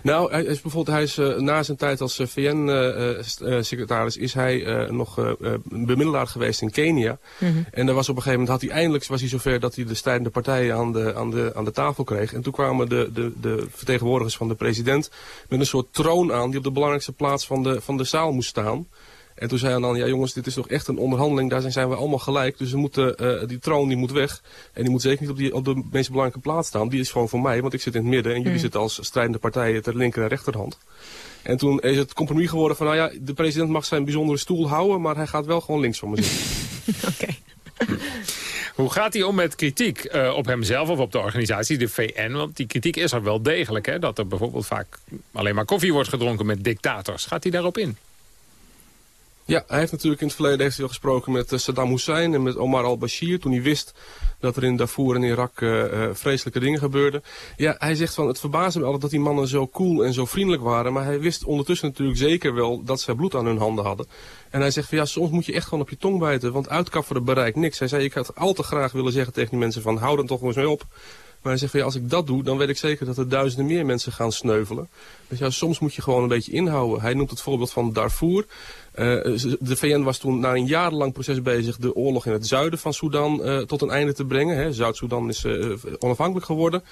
Speaker 32: Nou, hij is bijvoorbeeld, hij is, uh, na zijn tijd als uh, VN-secretaris is hij nog bemiddelaar geweest in Kenia. Mm -hmm. En daar was op een gegeven moment, had hij eindelijk, was hij zover dat hij de strijdende partijen aan de, aan de, aan de tafel kreeg. En toen kwamen de, de, de vertegenwoordigers van de president met een soort troon aan die op de belangrijkste plaats van de, van de zaal moest staan. En toen zei hij dan, ja jongens, dit is toch echt een onderhandeling, daar zijn we allemaal gelijk. Dus we moeten, uh, die troon die moet weg. En die moet zeker niet op, die, op de meest belangrijke plaats staan. Die is gewoon voor mij, want ik zit in het midden en jullie mm. zitten als strijdende partijen ter linker en rechterhand. En toen is het compromis geworden van, nou ja, de president mag zijn bijzondere stoel houden, maar hij gaat wel gewoon links van me zitten. (laughs)
Speaker 8: Oké. (laughs)
Speaker 7: Hoe gaat hij om met kritiek uh, op hemzelf of op de organisatie, de VN? Want die kritiek is er wel degelijk, hè? Dat er bijvoorbeeld vaak alleen maar koffie wordt gedronken met dictators. Gaat hij daarop in?
Speaker 32: Ja, hij heeft natuurlijk in het verleden heeft gesproken met uh, Saddam Hussein en met Omar al-Bashir. Toen hij wist dat er in Darfur en Irak uh, uh, vreselijke dingen gebeurden. Ja, hij zegt van het verbaasde me altijd dat die mannen zo cool en zo vriendelijk waren. Maar hij wist ondertussen natuurlijk zeker wel dat zij bloed aan hun handen hadden. En hij zegt van ja, soms moet je echt gewoon op je tong bijten. Want uitkafferen bereikt niks. Hij zei ik had al te graag willen zeggen tegen die mensen van hou dan toch eens mee op. Maar hij zegt van ja, als ik dat doe, dan weet ik zeker dat er duizenden meer mensen gaan sneuvelen. Dus ja, soms moet je gewoon een beetje inhouden. Hij noemt het voorbeeld van Darfur. Uh, de VN was toen na een jarenlang proces bezig de oorlog in het zuiden van Sudan uh, tot een einde te brengen. Zuid-Soedan is uh, onafhankelijk geworden.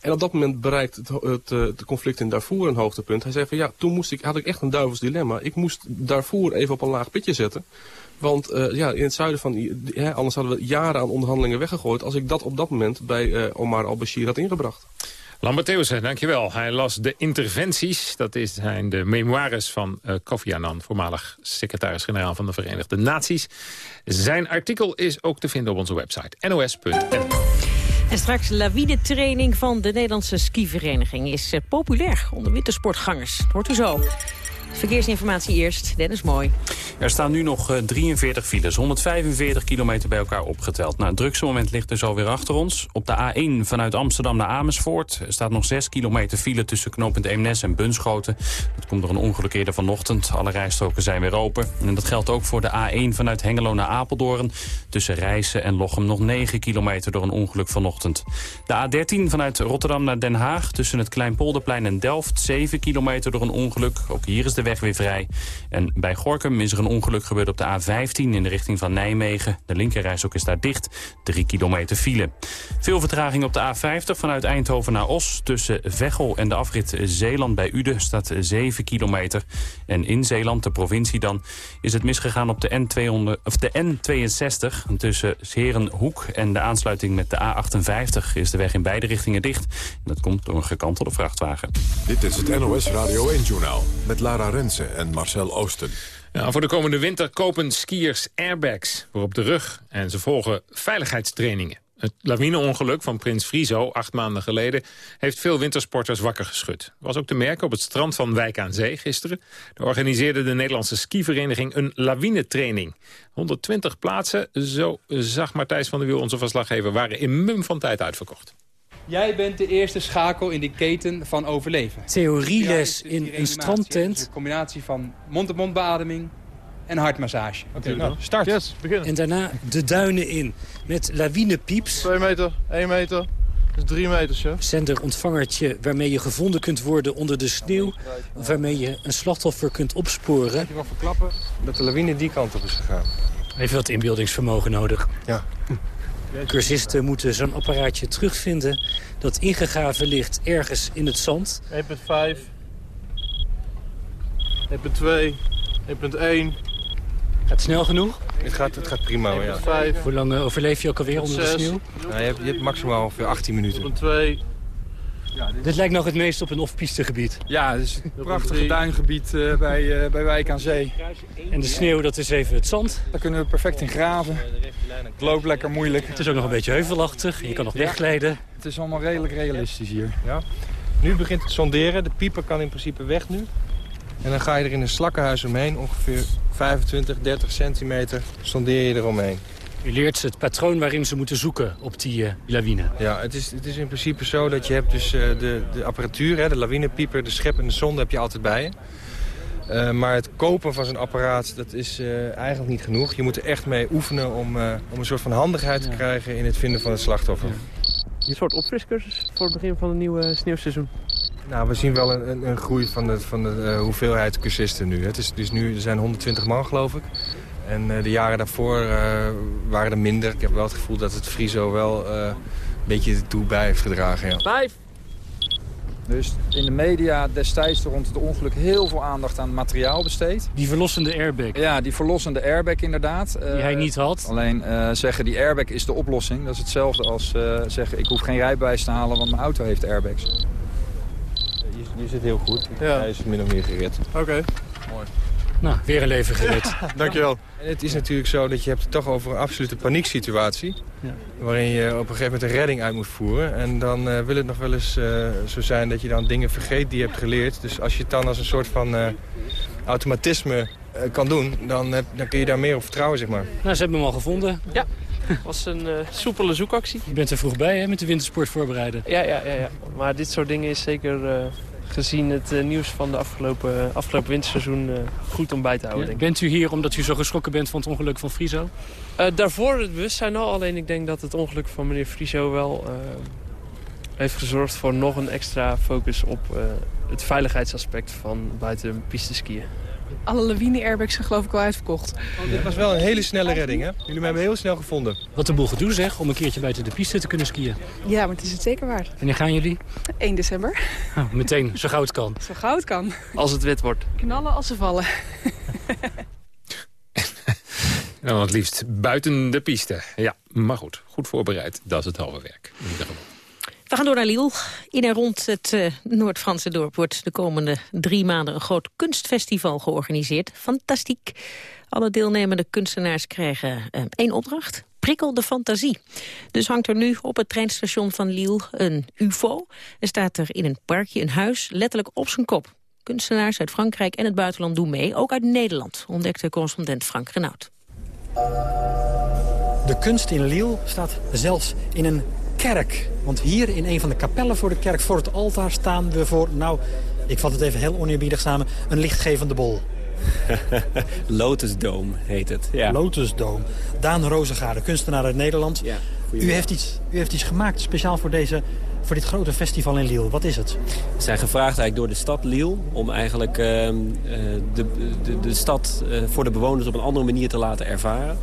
Speaker 32: En op dat moment bereikt het, het, conflict in Darfur een hoogtepunt. Hij zei van ja, toen moest ik, had ik echt een duivels dilemma. Ik moest Darfur even op een laag pitje zetten. Want ja, in het zuiden van, anders hadden we jaren aan onderhandelingen weggegooid... als ik dat op dat moment bij Omar al-Bashir had ingebracht.
Speaker 7: Lambert Theeuwsen, dankjewel. Hij las de interventies. Dat zijn de memoires van uh, Kofi Annan, voormalig secretaris-generaal van de Verenigde Naties. Zijn artikel is ook te vinden op onze website nos.nl.
Speaker 8: En straks lawine-training van de Nederlandse skivereniging is uh, populair onder wintersportgangers. Dat hoort u zo. Verkeersinformatie eerst, Dennis Mooi.
Speaker 3: Er staan nu nog 43 files, 145 kilometer bij elkaar opgeteld. Nou, het drukste moment ligt dus alweer achter ons. Op de A1 vanuit Amsterdam naar Amersfoort staat nog 6 kilometer file tussen knooppunt Eemnes en Bunschoten. Dat komt door een ongeluk eerder vanochtend. Alle rijstroken zijn weer open. En dat geldt ook voor de A1 vanuit Hengelo naar Apeldoorn. Tussen Rijssen en Lochem nog 9 kilometer door een ongeluk vanochtend. De A13 vanuit Rotterdam naar Den Haag tussen het Kleinpolderplein en Delft. 7 kilometer door een ongeluk. Ook hier is de weg weer vrij. En bij Gorkum is er een ongeluk gebeurd op de A15 in de richting van Nijmegen. De linkerrijstok is daar dicht. 3 kilometer file. Veel vertraging op de A50 vanuit Eindhoven naar Os. Tussen Veghel en de afrit Zeeland bij Uden staat 7 kilometer. En in Zeeland, de provincie dan, is het misgegaan op de, N200, of de N62. Tussen Serenhoek en de aansluiting met de A58 is de weg in beide richtingen dicht. Dat komt door een gekantelde vrachtwagen.
Speaker 1: Dit is het NOS Radio 1-journaal met Lara En Marcel Oosten.
Speaker 7: Voor de komende winter kopen skiers airbags voor op de rug. En ze volgen veiligheidstrainingen. Het lawineongeluk van Prins Friso acht maanden geleden... heeft veel wintersporters wakker geschud. Was ook te merken op het strand van Wijk aan Zee gisteren. Daar organiseerde de Nederlandse skivereniging een lawinetraining. 120 plaatsen, zo zag Martijs van der Wiel, onze verslaggever... waren in mum van tijd uitverkocht.
Speaker 33: Jij bent de eerste schakel in de keten van overleven.
Speaker 34: Theorieles in een strandtent.
Speaker 33: Een combinatie van mond-op-mond beademing en hartmassage.
Speaker 34: Oké, okay, nou, start. Yes, begin. En daarna de duinen in met lawinepieps.
Speaker 35: 2 meter, 1 meter, dat is 3 meters, ja.
Speaker 34: Zenderontvangertje waarmee je gevonden kunt worden onder de sneeuw. Waarmee je een slachtoffer kunt opsporen.
Speaker 35: Ik je wel verklappen dat de lawine die kant op is gegaan.
Speaker 34: Even wat inbeeldingsvermogen nodig.
Speaker 35: Ja.
Speaker 34: Cursisten moeten zo'n apparaatje terugvinden dat ingegraven ligt ergens in het zand.
Speaker 35: 1.5, 1.2, 1.1.
Speaker 34: Gaat het snel genoeg?
Speaker 35: Het gaat, het gaat prima, ja.
Speaker 34: 5, Hoe lang uh, overleef je ook alweer onder de sneeuw?
Speaker 35: Nou, je, hebt, je hebt maximaal ongeveer 18 minuten.
Speaker 34: 2. Ja, dit... dit... lijkt nog het meest op een off-piste gebied.
Speaker 33: Ja, het is een prachtig duingebied uh, bij, uh, bij Wijk aan Zee.
Speaker 34: En de sneeuw, dat is even het zand.
Speaker 33: Daar kunnen we perfect in graven. Het loopt lekker moeilijk.
Speaker 34: Het is ook nog een beetje heuvelachtig. Je kan nog wegglijden.
Speaker 33: Het is allemaal redelijk realistisch hier.
Speaker 35: Ja. Nu begint het sonderen. De pieper kan in principe weg nu. En dan ga je er in een slakkenhuis omheen, ongeveer 25, 30 centimeter, sondeer je eromheen.
Speaker 34: U leert het patroon waarin ze moeten zoeken op die uh, lawine.
Speaker 35: Ja, het is, het is in principe zo dat je hebt dus uh, de, de apparatuur, hè, de lawinepieper, de schep en de zonde heb je altijd bij je. Uh, maar het kopen van zo'n apparaat, dat is eigenlijk niet genoeg. Je moet er echt mee oefenen om, om een soort van handigheid te krijgen in het vinden van het slachtoffer. Ja.
Speaker 33: Een soort opfriscursus voor het begin van het nieuwe sneeuwseizoen.
Speaker 35: Nou, we zien wel een, een, een groei van de, van de uh, hoeveelheid cursisten nu. Het is, dus nu, er zijn 120 man, geloof ik. En uh, de jaren daarvoor uh, waren er minder. Ik heb wel het gevoel dat het Friso wel een beetje toe bij heeft gedragen. Ja.
Speaker 33: Vijf! Dus in de media destijds rond het ongeluk heel veel aandacht aan materiaal besteed.
Speaker 9: Die verlossende airbag.
Speaker 33: Ja, die verlossende airbag inderdaad.
Speaker 9: Die hij niet had.
Speaker 33: Alleen uh, zeggen die airbag is de oplossing. Dat is hetzelfde als uh, zeggen ik hoef geen rijbewijs te halen want mijn auto heeft airbags.
Speaker 35: Je, je zit heel goed. Ja. Hij is min of meer gered.
Speaker 33: Oké. Okay.
Speaker 9: Nou, weer een leven gered. (laughs)
Speaker 33: Dankjewel.
Speaker 35: En het is natuurlijk zo dat je hebt het toch over een absolute panieksituatie. Ja. Waarin je op een gegeven moment een redding uit moet voeren. En dan uh, wil het nog wel eens uh, zo zijn dat je dan dingen vergeet die je hebt geleerd. Dus als je het dan als een soort van uh, automatisme kan doen, dan, heb, dan kun je daar meer op vertrouwen, zeg maar.
Speaker 9: Nou, ze hebben hem al gevonden.
Speaker 36: Ja, het (laughs) was een soepele zoekactie.
Speaker 9: Je bent er vroeg bij, hè, met de wintersport voorbereiden.
Speaker 36: Ja, ja, ja, ja. maar dit soort dingen is zeker gezien het uh, nieuws van de afgelopen, afgelopen winterseizoen uh, goed om bij te houden.
Speaker 9: Ja, bent u hier omdat u zo geschrokken bent van het ongeluk van Friso?
Speaker 36: Daarvoor het bewustzijn al, alleen ik denk dat het ongeluk van meneer Friso wel heeft gezorgd voor nog een extra focus op het veiligheidsaspect van buiten piste skiën.
Speaker 37: Alle lawine-airbags zijn geloof ik wel uitverkocht.
Speaker 35: Oh, dit was wel een hele snelle redding, hè? Jullie hebben hem heel snel gevonden.
Speaker 9: Wat de boel gedoe zeg, om een keertje buiten de piste te kunnen skiën.
Speaker 37: Ja, maar het is het zeker waard.
Speaker 9: Wanneer gaan jullie?
Speaker 37: 1 december.
Speaker 9: Oh, meteen, zo gauw het kan.
Speaker 37: Zo gauw het kan.
Speaker 36: Als het wit wordt.
Speaker 37: Knallen als ze vallen.
Speaker 7: Nou, het liefst buiten de piste. Ja, maar goed, goed voorbereid. Dat is het halve werk. In ieder geval.
Speaker 8: We gaan door naar Lille. In en rond het uh, Noord-Franse dorp wordt de komende drie maanden een groot kunstfestival georganiseerd. Fantastiek. Alle deelnemende kunstenaars krijgen uh, één opdracht. Prikkel de fantasie. Dus hangt er nu op het treinstation van Lille een ufo. En staat er in een parkje een huis letterlijk op zijn kop. Kunstenaars uit Frankrijk en het buitenland doen mee. Ook uit Nederland, ontdekte correspondent Frank Renaud.
Speaker 38: De kunst in Lille staat zelfs in een kerk. Want hier in een van de kapellen voor de kerk, voor het altaar, staan we voor... nou, ik vat het even heel oneerbiedig samen, een lichtgevende bol. (laughs)
Speaker 16: Lotus Dome heet het. Ja.
Speaker 38: Lotus Dome. Daan Rozengaarde, kunstenaar uit Nederland. Ja, u, heeft iets, u heeft iets gemaakt speciaal voor, deze, voor dit grote festival in Lille. Wat is het?
Speaker 16: We zijn gevraagd eigenlijk door de stad Lille... om eigenlijk uh, de, de, de stad uh, voor de bewoners op een andere manier te laten ervaren.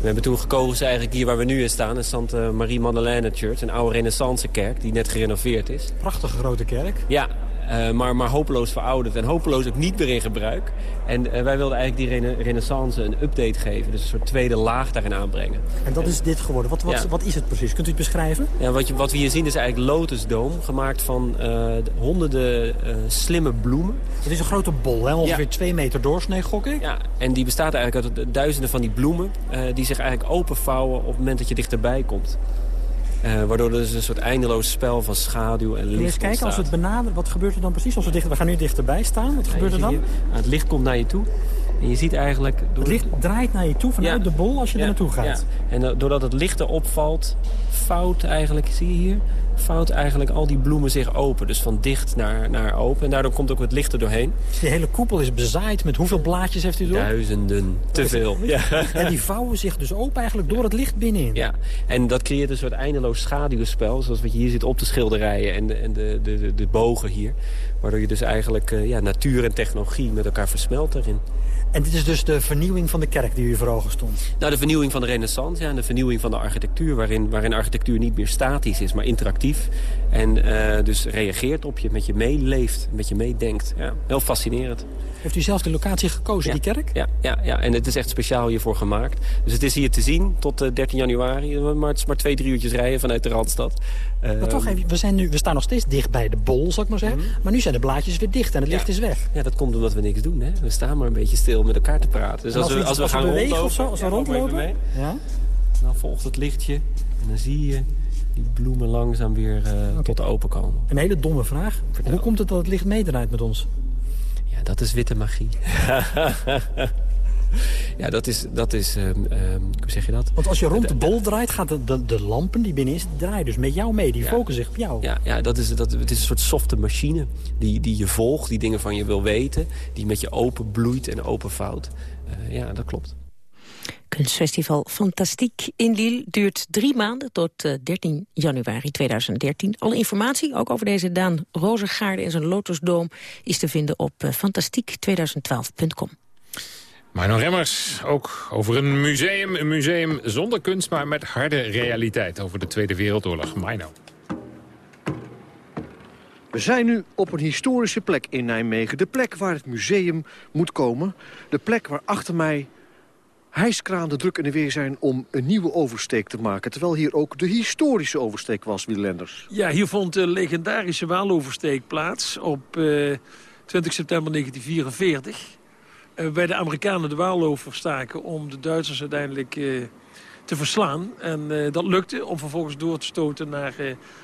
Speaker 16: We hebben toen gekozen eigenlijk hier waar we nu in staan... de Santa Marie Madeleine Church, een oude renaissance kerk... die net gerenoveerd is.
Speaker 38: Prachtige grote kerk.
Speaker 16: Ja, uh, maar, maar hopeloos verouderd en hopeloos ook niet meer in gebruik. En uh, wij wilden eigenlijk die rena renaissance een update geven. Dus een soort tweede laag daarin aanbrengen.
Speaker 38: En dat is dit geworden. Wat, wat, ja. wat is het precies? Kunt u het beschrijven?
Speaker 16: Ja, wat, je, wat we hier zien is eigenlijk Lotus Dome. Gemaakt van uh, honderden slimme bloemen.
Speaker 38: Het is een grote bol, hè? ongeveer ja. twee meter doorsnee, gok ik?
Speaker 16: Ja, en die bestaat eigenlijk uit duizenden van die bloemen... die zich eigenlijk openvouwen op het moment dat je dichterbij komt. Uh, waardoor er dus een soort eindeloos spel van schaduw en licht
Speaker 38: Eens kijken, ontstaat. als we het benaderen, wat gebeurt er dan precies? Als we, dichter, we gaan nu dichterbij staan, wat ja, gebeurt er dan?
Speaker 16: Het licht komt naar je toe. En je ziet eigenlijk...
Speaker 38: Door het licht draait naar je toe vanuit ja. de bol als je
Speaker 16: ja,
Speaker 38: er naartoe gaat.
Speaker 16: En uh, doordat het licht erop valt, fout eigenlijk, zie je hier... fout eigenlijk al die bloemen zich open. Dus van dicht naar, naar open. En daardoor komt ook het licht er doorheen.
Speaker 38: Dus die hele koepel is bezaaid met hoeveel blaadjes heeft u door?
Speaker 16: Duizenden. Te veel. Ja.
Speaker 38: En die vouwen zich dus open eigenlijk door het licht binnenin.
Speaker 16: Ja. En dat creëert een soort eindeloos schaduwspel. Zoals wat je hier ziet op de schilderijen en de, en de, de, de, bogen hier. Waardoor je dus eigenlijk uh, ja, natuur en technologie met elkaar versmelt daarin.
Speaker 38: En dit is dus de vernieuwing van de kerk die u voor ogen stond?
Speaker 16: Nou, de vernieuwing van de renaissance ja, en de vernieuwing van de architectuur... waarin, waarin architectuur niet meer statisch is, maar interactief. En uh, dus reageert op je, met je meeleeft, met je meedenkt. Ja, heel fascinerend.
Speaker 38: Heeft u zelf de locatie gekozen,
Speaker 16: ja,
Speaker 38: die kerk?
Speaker 16: Ja, ja, ja, en het is echt speciaal hiervoor gemaakt. Dus het is hier te zien tot uh, 13 januari. Maar het is maar twee, drie uurtjes rijden vanuit de Randstad.
Speaker 38: Uh, maar toch even, we, zijn nu, we staan nog steeds dicht bij de bol, zal ik maar zeggen. Mm -hmm. Maar nu zijn de blaadjes weer dicht en het
Speaker 16: ja.
Speaker 38: licht is weg.
Speaker 16: Ja, dat komt omdat we niks doen. Hè? We staan maar een beetje stil met elkaar te praten. Dus
Speaker 38: als, als, we, als we, als gaan bewegen rondlopen, of zo, als we rondlopen...
Speaker 16: Ja? Dan volgt het lichtje en dan zie je die bloemen langzaam weer uh, okay. tot open komen.
Speaker 38: Een hele domme vraag. Vertel. Hoe komt het dat het licht meedraait met ons?
Speaker 16: Ja, dat is witte magie. (laughs) ja, dat is, dat is um, um, hoe zeg je dat?
Speaker 38: Want als je rond de bol draait, gaat de, de, de lampen die binnenin zitten draaien dus met jou mee. Die ja. focussen zich op jou.
Speaker 16: Ja, ja dat is, dat, het is een soort softe machine die, die je volgt, die dingen van je wil weten. Die met je open bloeit en openvouwt. Uh, ja, dat klopt.
Speaker 8: Kunstfestival Fantastiek in Lille duurt drie maanden tot 13 eh, januari 2013. Alle informatie, ook over deze Daan Rozengaarde en zijn Lotusdoom... is te vinden op uh, fantastiek2012.com.
Speaker 7: Marno Remmers, ook over een museum. Een museum zonder kunst, maar met harde realiteit over de Tweede Wereldoorlog. Marno.
Speaker 39: We zijn nu op een historische plek in Nijmegen. De plek waar het museum moet komen. De plek waar achter mij hijskranen druk in de weer zijn om een nieuwe oversteek te maken. Terwijl hier ook de historische oversteek was, Wielenders.
Speaker 40: Ja, hier vond de legendarische Waaloversteek plaats op 20 eh, september 1944. Uh, bij de Amerikanen de Waal overstaken om de Duitsers uiteindelijk uh, te verslaan. En dat lukte om vervolgens door te stoten naar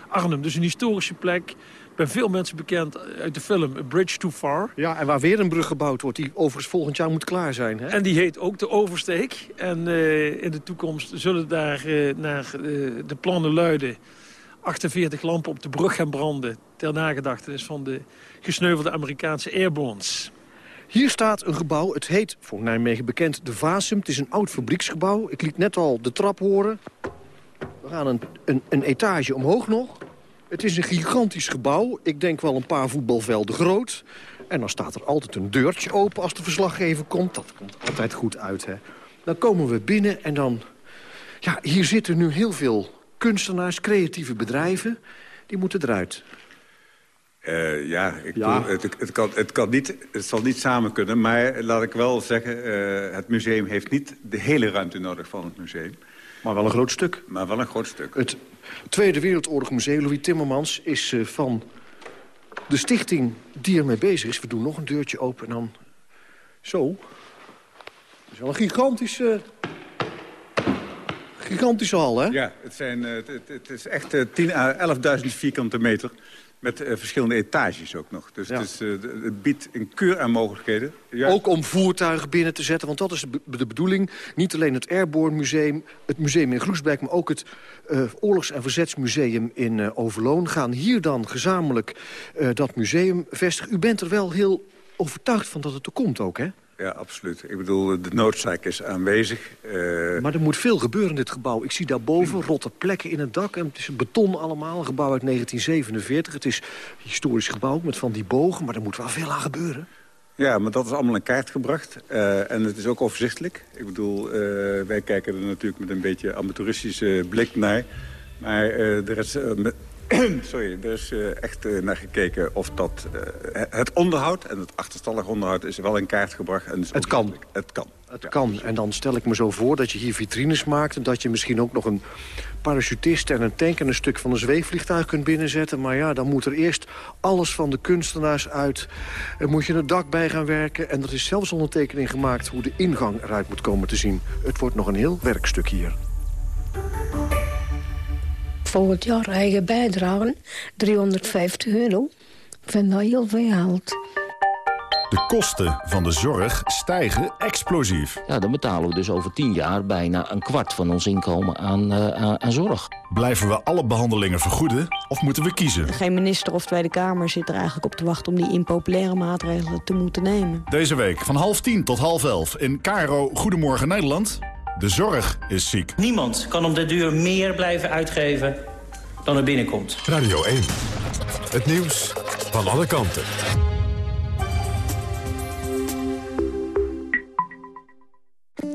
Speaker 40: Arnhem. Dus een historische plek bij veel mensen bekend uit de film A Bridge Too Far.
Speaker 39: Ja, en waar weer een brug gebouwd wordt die overigens volgend jaar moet klaar zijn. Hè?
Speaker 40: En die heet ook de Oversteek. En uh, in de toekomst zullen daar uh, naar uh, de plannen luiden... 48 lampen op de brug gaan branden... ter nagedachtenis van de gesneuvelde Amerikaanse Airborns.
Speaker 39: Hier staat een gebouw, het heet voor Nijmegen bekend de Vasum. Het is een oud fabrieksgebouw. Ik liet net al de trap horen. We gaan een, een, een etage omhoog nog. Het is een gigantisch gebouw. Ik denk wel een paar voetbalvelden groot. En dan staat er altijd een deurtje open als de verslaggever komt. Dat komt altijd goed uit, hè. Dan komen we binnen en dan... Ja, hier zitten nu heel veel kunstenaars, creatieve bedrijven. Die moeten eruit.
Speaker 41: Uh, ja, ik ja. Bedoel, het, het, kan, het, kan niet, het zal niet samen kunnen. Maar laat ik wel zeggen, uh, het museum heeft niet de hele ruimte nodig van het museum.
Speaker 39: Maar wel een groot stuk.
Speaker 41: Maar wel een groot stuk.
Speaker 39: Het Tweede Wereldoorlog Museum, Louis Timmermans, is uh, van de stichting die ermee bezig is. We doen nog een deurtje open en dan zo. Het is wel een gigantische, gigantische hal, hè?
Speaker 41: Ja, het, zijn, uh, het, het, is echt uh, 10 à 11.000 vierkante meter. Met uh, verschillende etages ook nog. Dus ja. het, is, uh, het, biedt een keur aan mogelijkheden.
Speaker 39: Ook om voertuigen binnen te zetten, want dat is de, de, bedoeling. Niet alleen het Airborne Museum, het museum in Groesbeek... maar ook het uh, Oorlogs- en Verzetsmuseum in Overloon... gaan hier dan gezamenlijk dat museum vestigen. U bent er wel heel overtuigd van dat het er komt ook, hè?
Speaker 41: Ja, absoluut. Ik bedoel, de noodzaak is aanwezig.
Speaker 39: Uh... Maar er moet veel gebeuren in dit gebouw. Ik zie daarboven rotte plekken in het dak. En het is beton allemaal, een gebouw uit 1947. Het is een historisch gebouw met van die bogen, maar er moet wel veel aan gebeuren.
Speaker 41: Ja, maar dat is allemaal in kaart gebracht. Uh, en het is ook overzichtelijk. Ik bedoel, uh, wij kijken er natuurlijk met een beetje amateuristische blik naar. Maar er is (clears throat) Sorry, er is uh, echt uh, naar gekeken of dat... Uh, het onderhoud en het achterstallig onderhoud is wel in kaart gebracht. En
Speaker 39: het kan.
Speaker 41: Het kan.
Speaker 39: Het ja. kan. En dan stel ik me zo voor dat je hier vitrines maakt... en dat je misschien ook nog een parachutist en een tank... en een stuk van een zweefvliegtuig kunt binnenzetten. Maar ja, dan moet er eerst alles van de kunstenaars uit. Er moet je het dak bij gaan werken. En er is zelfs ondertekening gemaakt hoe de ingang eruit moet komen te zien. Het wordt nog een heel werkstuk hier
Speaker 42: volgend jaar eigen bijdragen. 350 euro. Ik vind dat heel veel geld.
Speaker 43: De kosten van de zorg stijgen explosief.
Speaker 44: Ja, dan betalen we dus over 10 jaar bijna een kwart van ons inkomen aan, uh, aan, aan, zorg.
Speaker 43: Blijven we alle behandelingen vergoeden of moeten we kiezen?
Speaker 27: Geen minister of Tweede Kamer zit er eigenlijk op te wachten om die impopulaire maatregelen te moeten nemen.
Speaker 43: Deze week van half tien tot half elf in Caro Goedemorgen Nederland. De zorg is ziek.
Speaker 45: Niemand kan om de duur meer blijven uitgeven dan er binnenkomt.
Speaker 1: Radio 1. Het nieuws van alle kanten.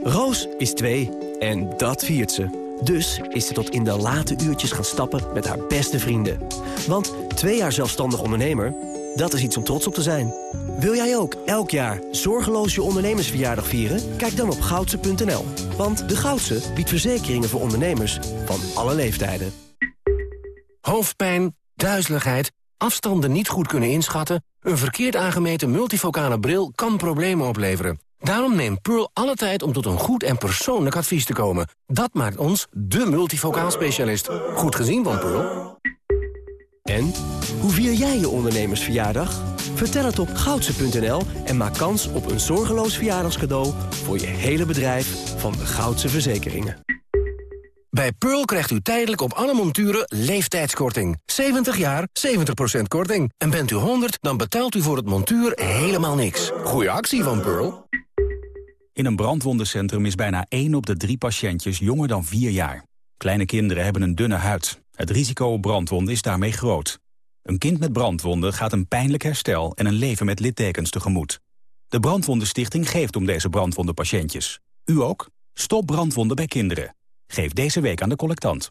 Speaker 46: Roos is twee en dat viert ze. Dus is ze tot in de late uurtjes gaan stappen met haar beste vrienden. Want twee jaar zelfstandig ondernemer, dat is iets om trots op te zijn. Wil jij ook elk jaar zorgeloos je ondernemersverjaardag vieren? Kijk dan op goudse.nl. Want de Goudse biedt verzekeringen voor ondernemers van alle leeftijden.
Speaker 47: Hoofdpijn, duizeligheid, afstanden niet goed kunnen inschatten... een verkeerd aangemeten multifocale bril kan problemen opleveren. Daarom neemt Pearl alle tijd om tot een goed en persoonlijk advies te komen. Dat maakt ons de multifocaal specialist. Goed gezien van Pearl.
Speaker 46: En, hoe vier jij je ondernemersverjaardag? Vertel het op goudse.nl en maak kans op een zorgeloos verjaardagscadeau... voor je hele bedrijf van de Goudse Verzekeringen.
Speaker 47: Bij Pearl krijgt u tijdelijk op alle monturen leeftijdskorting. 70 jaar, 70% korting. En bent u 100, dan betaalt u voor het montuur helemaal niks. Goeie actie van Pearl.
Speaker 6: In een brandwondencentrum is bijna 1 op de 3 patiëntjes jonger dan 4 jaar. Kleine kinderen hebben een dunne huid. Het risico op brandwonden is daarmee groot. Een kind met brandwonden gaat een pijnlijk herstel en een leven met littekens tegemoet. De Brandwondenstichting geeft om deze brandwondenpatiëntjes. U ook? Stop brandwonden bij kinderen. Geef deze week aan de collectant.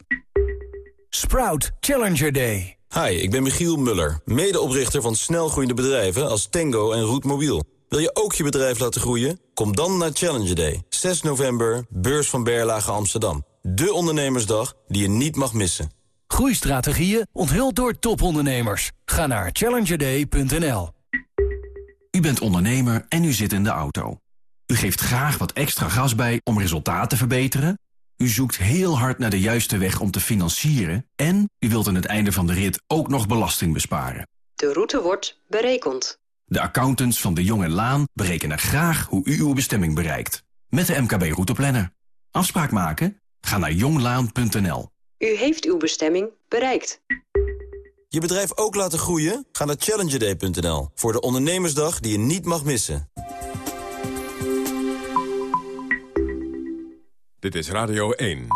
Speaker 19: Sprout Challenger Day.
Speaker 28: Hi, ik ben Michiel Muller, medeoprichter van snelgroeiende bedrijven als Tango en Roetmobiel. Wil je ook je bedrijf laten groeien? Kom dan naar Challenger Day, 6 november, beurs van Berlage Amsterdam. De ondernemersdag die je niet mag missen.
Speaker 19: Groeistrategieën onthuld door topondernemers. Ga naar challengerday.nl.
Speaker 47: U bent ondernemer en u zit in de auto. U geeft graag wat extra gas bij om resultaat te verbeteren. U zoekt heel hard naar de juiste weg om te financieren. En u wilt aan het einde van de rit ook nog belasting besparen.
Speaker 48: De route wordt berekend.
Speaker 47: De accountants van de Jong en Laan berekenen graag hoe u uw bestemming bereikt. Met de MKB Routeplanner. Afspraak maken? Ga naar jonglaan.nl.
Speaker 48: U heeft uw bestemming bereikt.
Speaker 28: Je bedrijf ook laten groeien? Ga naar challengerday.nl voor de ondernemersdag die je niet mag missen.
Speaker 1: Dit is Radio 1.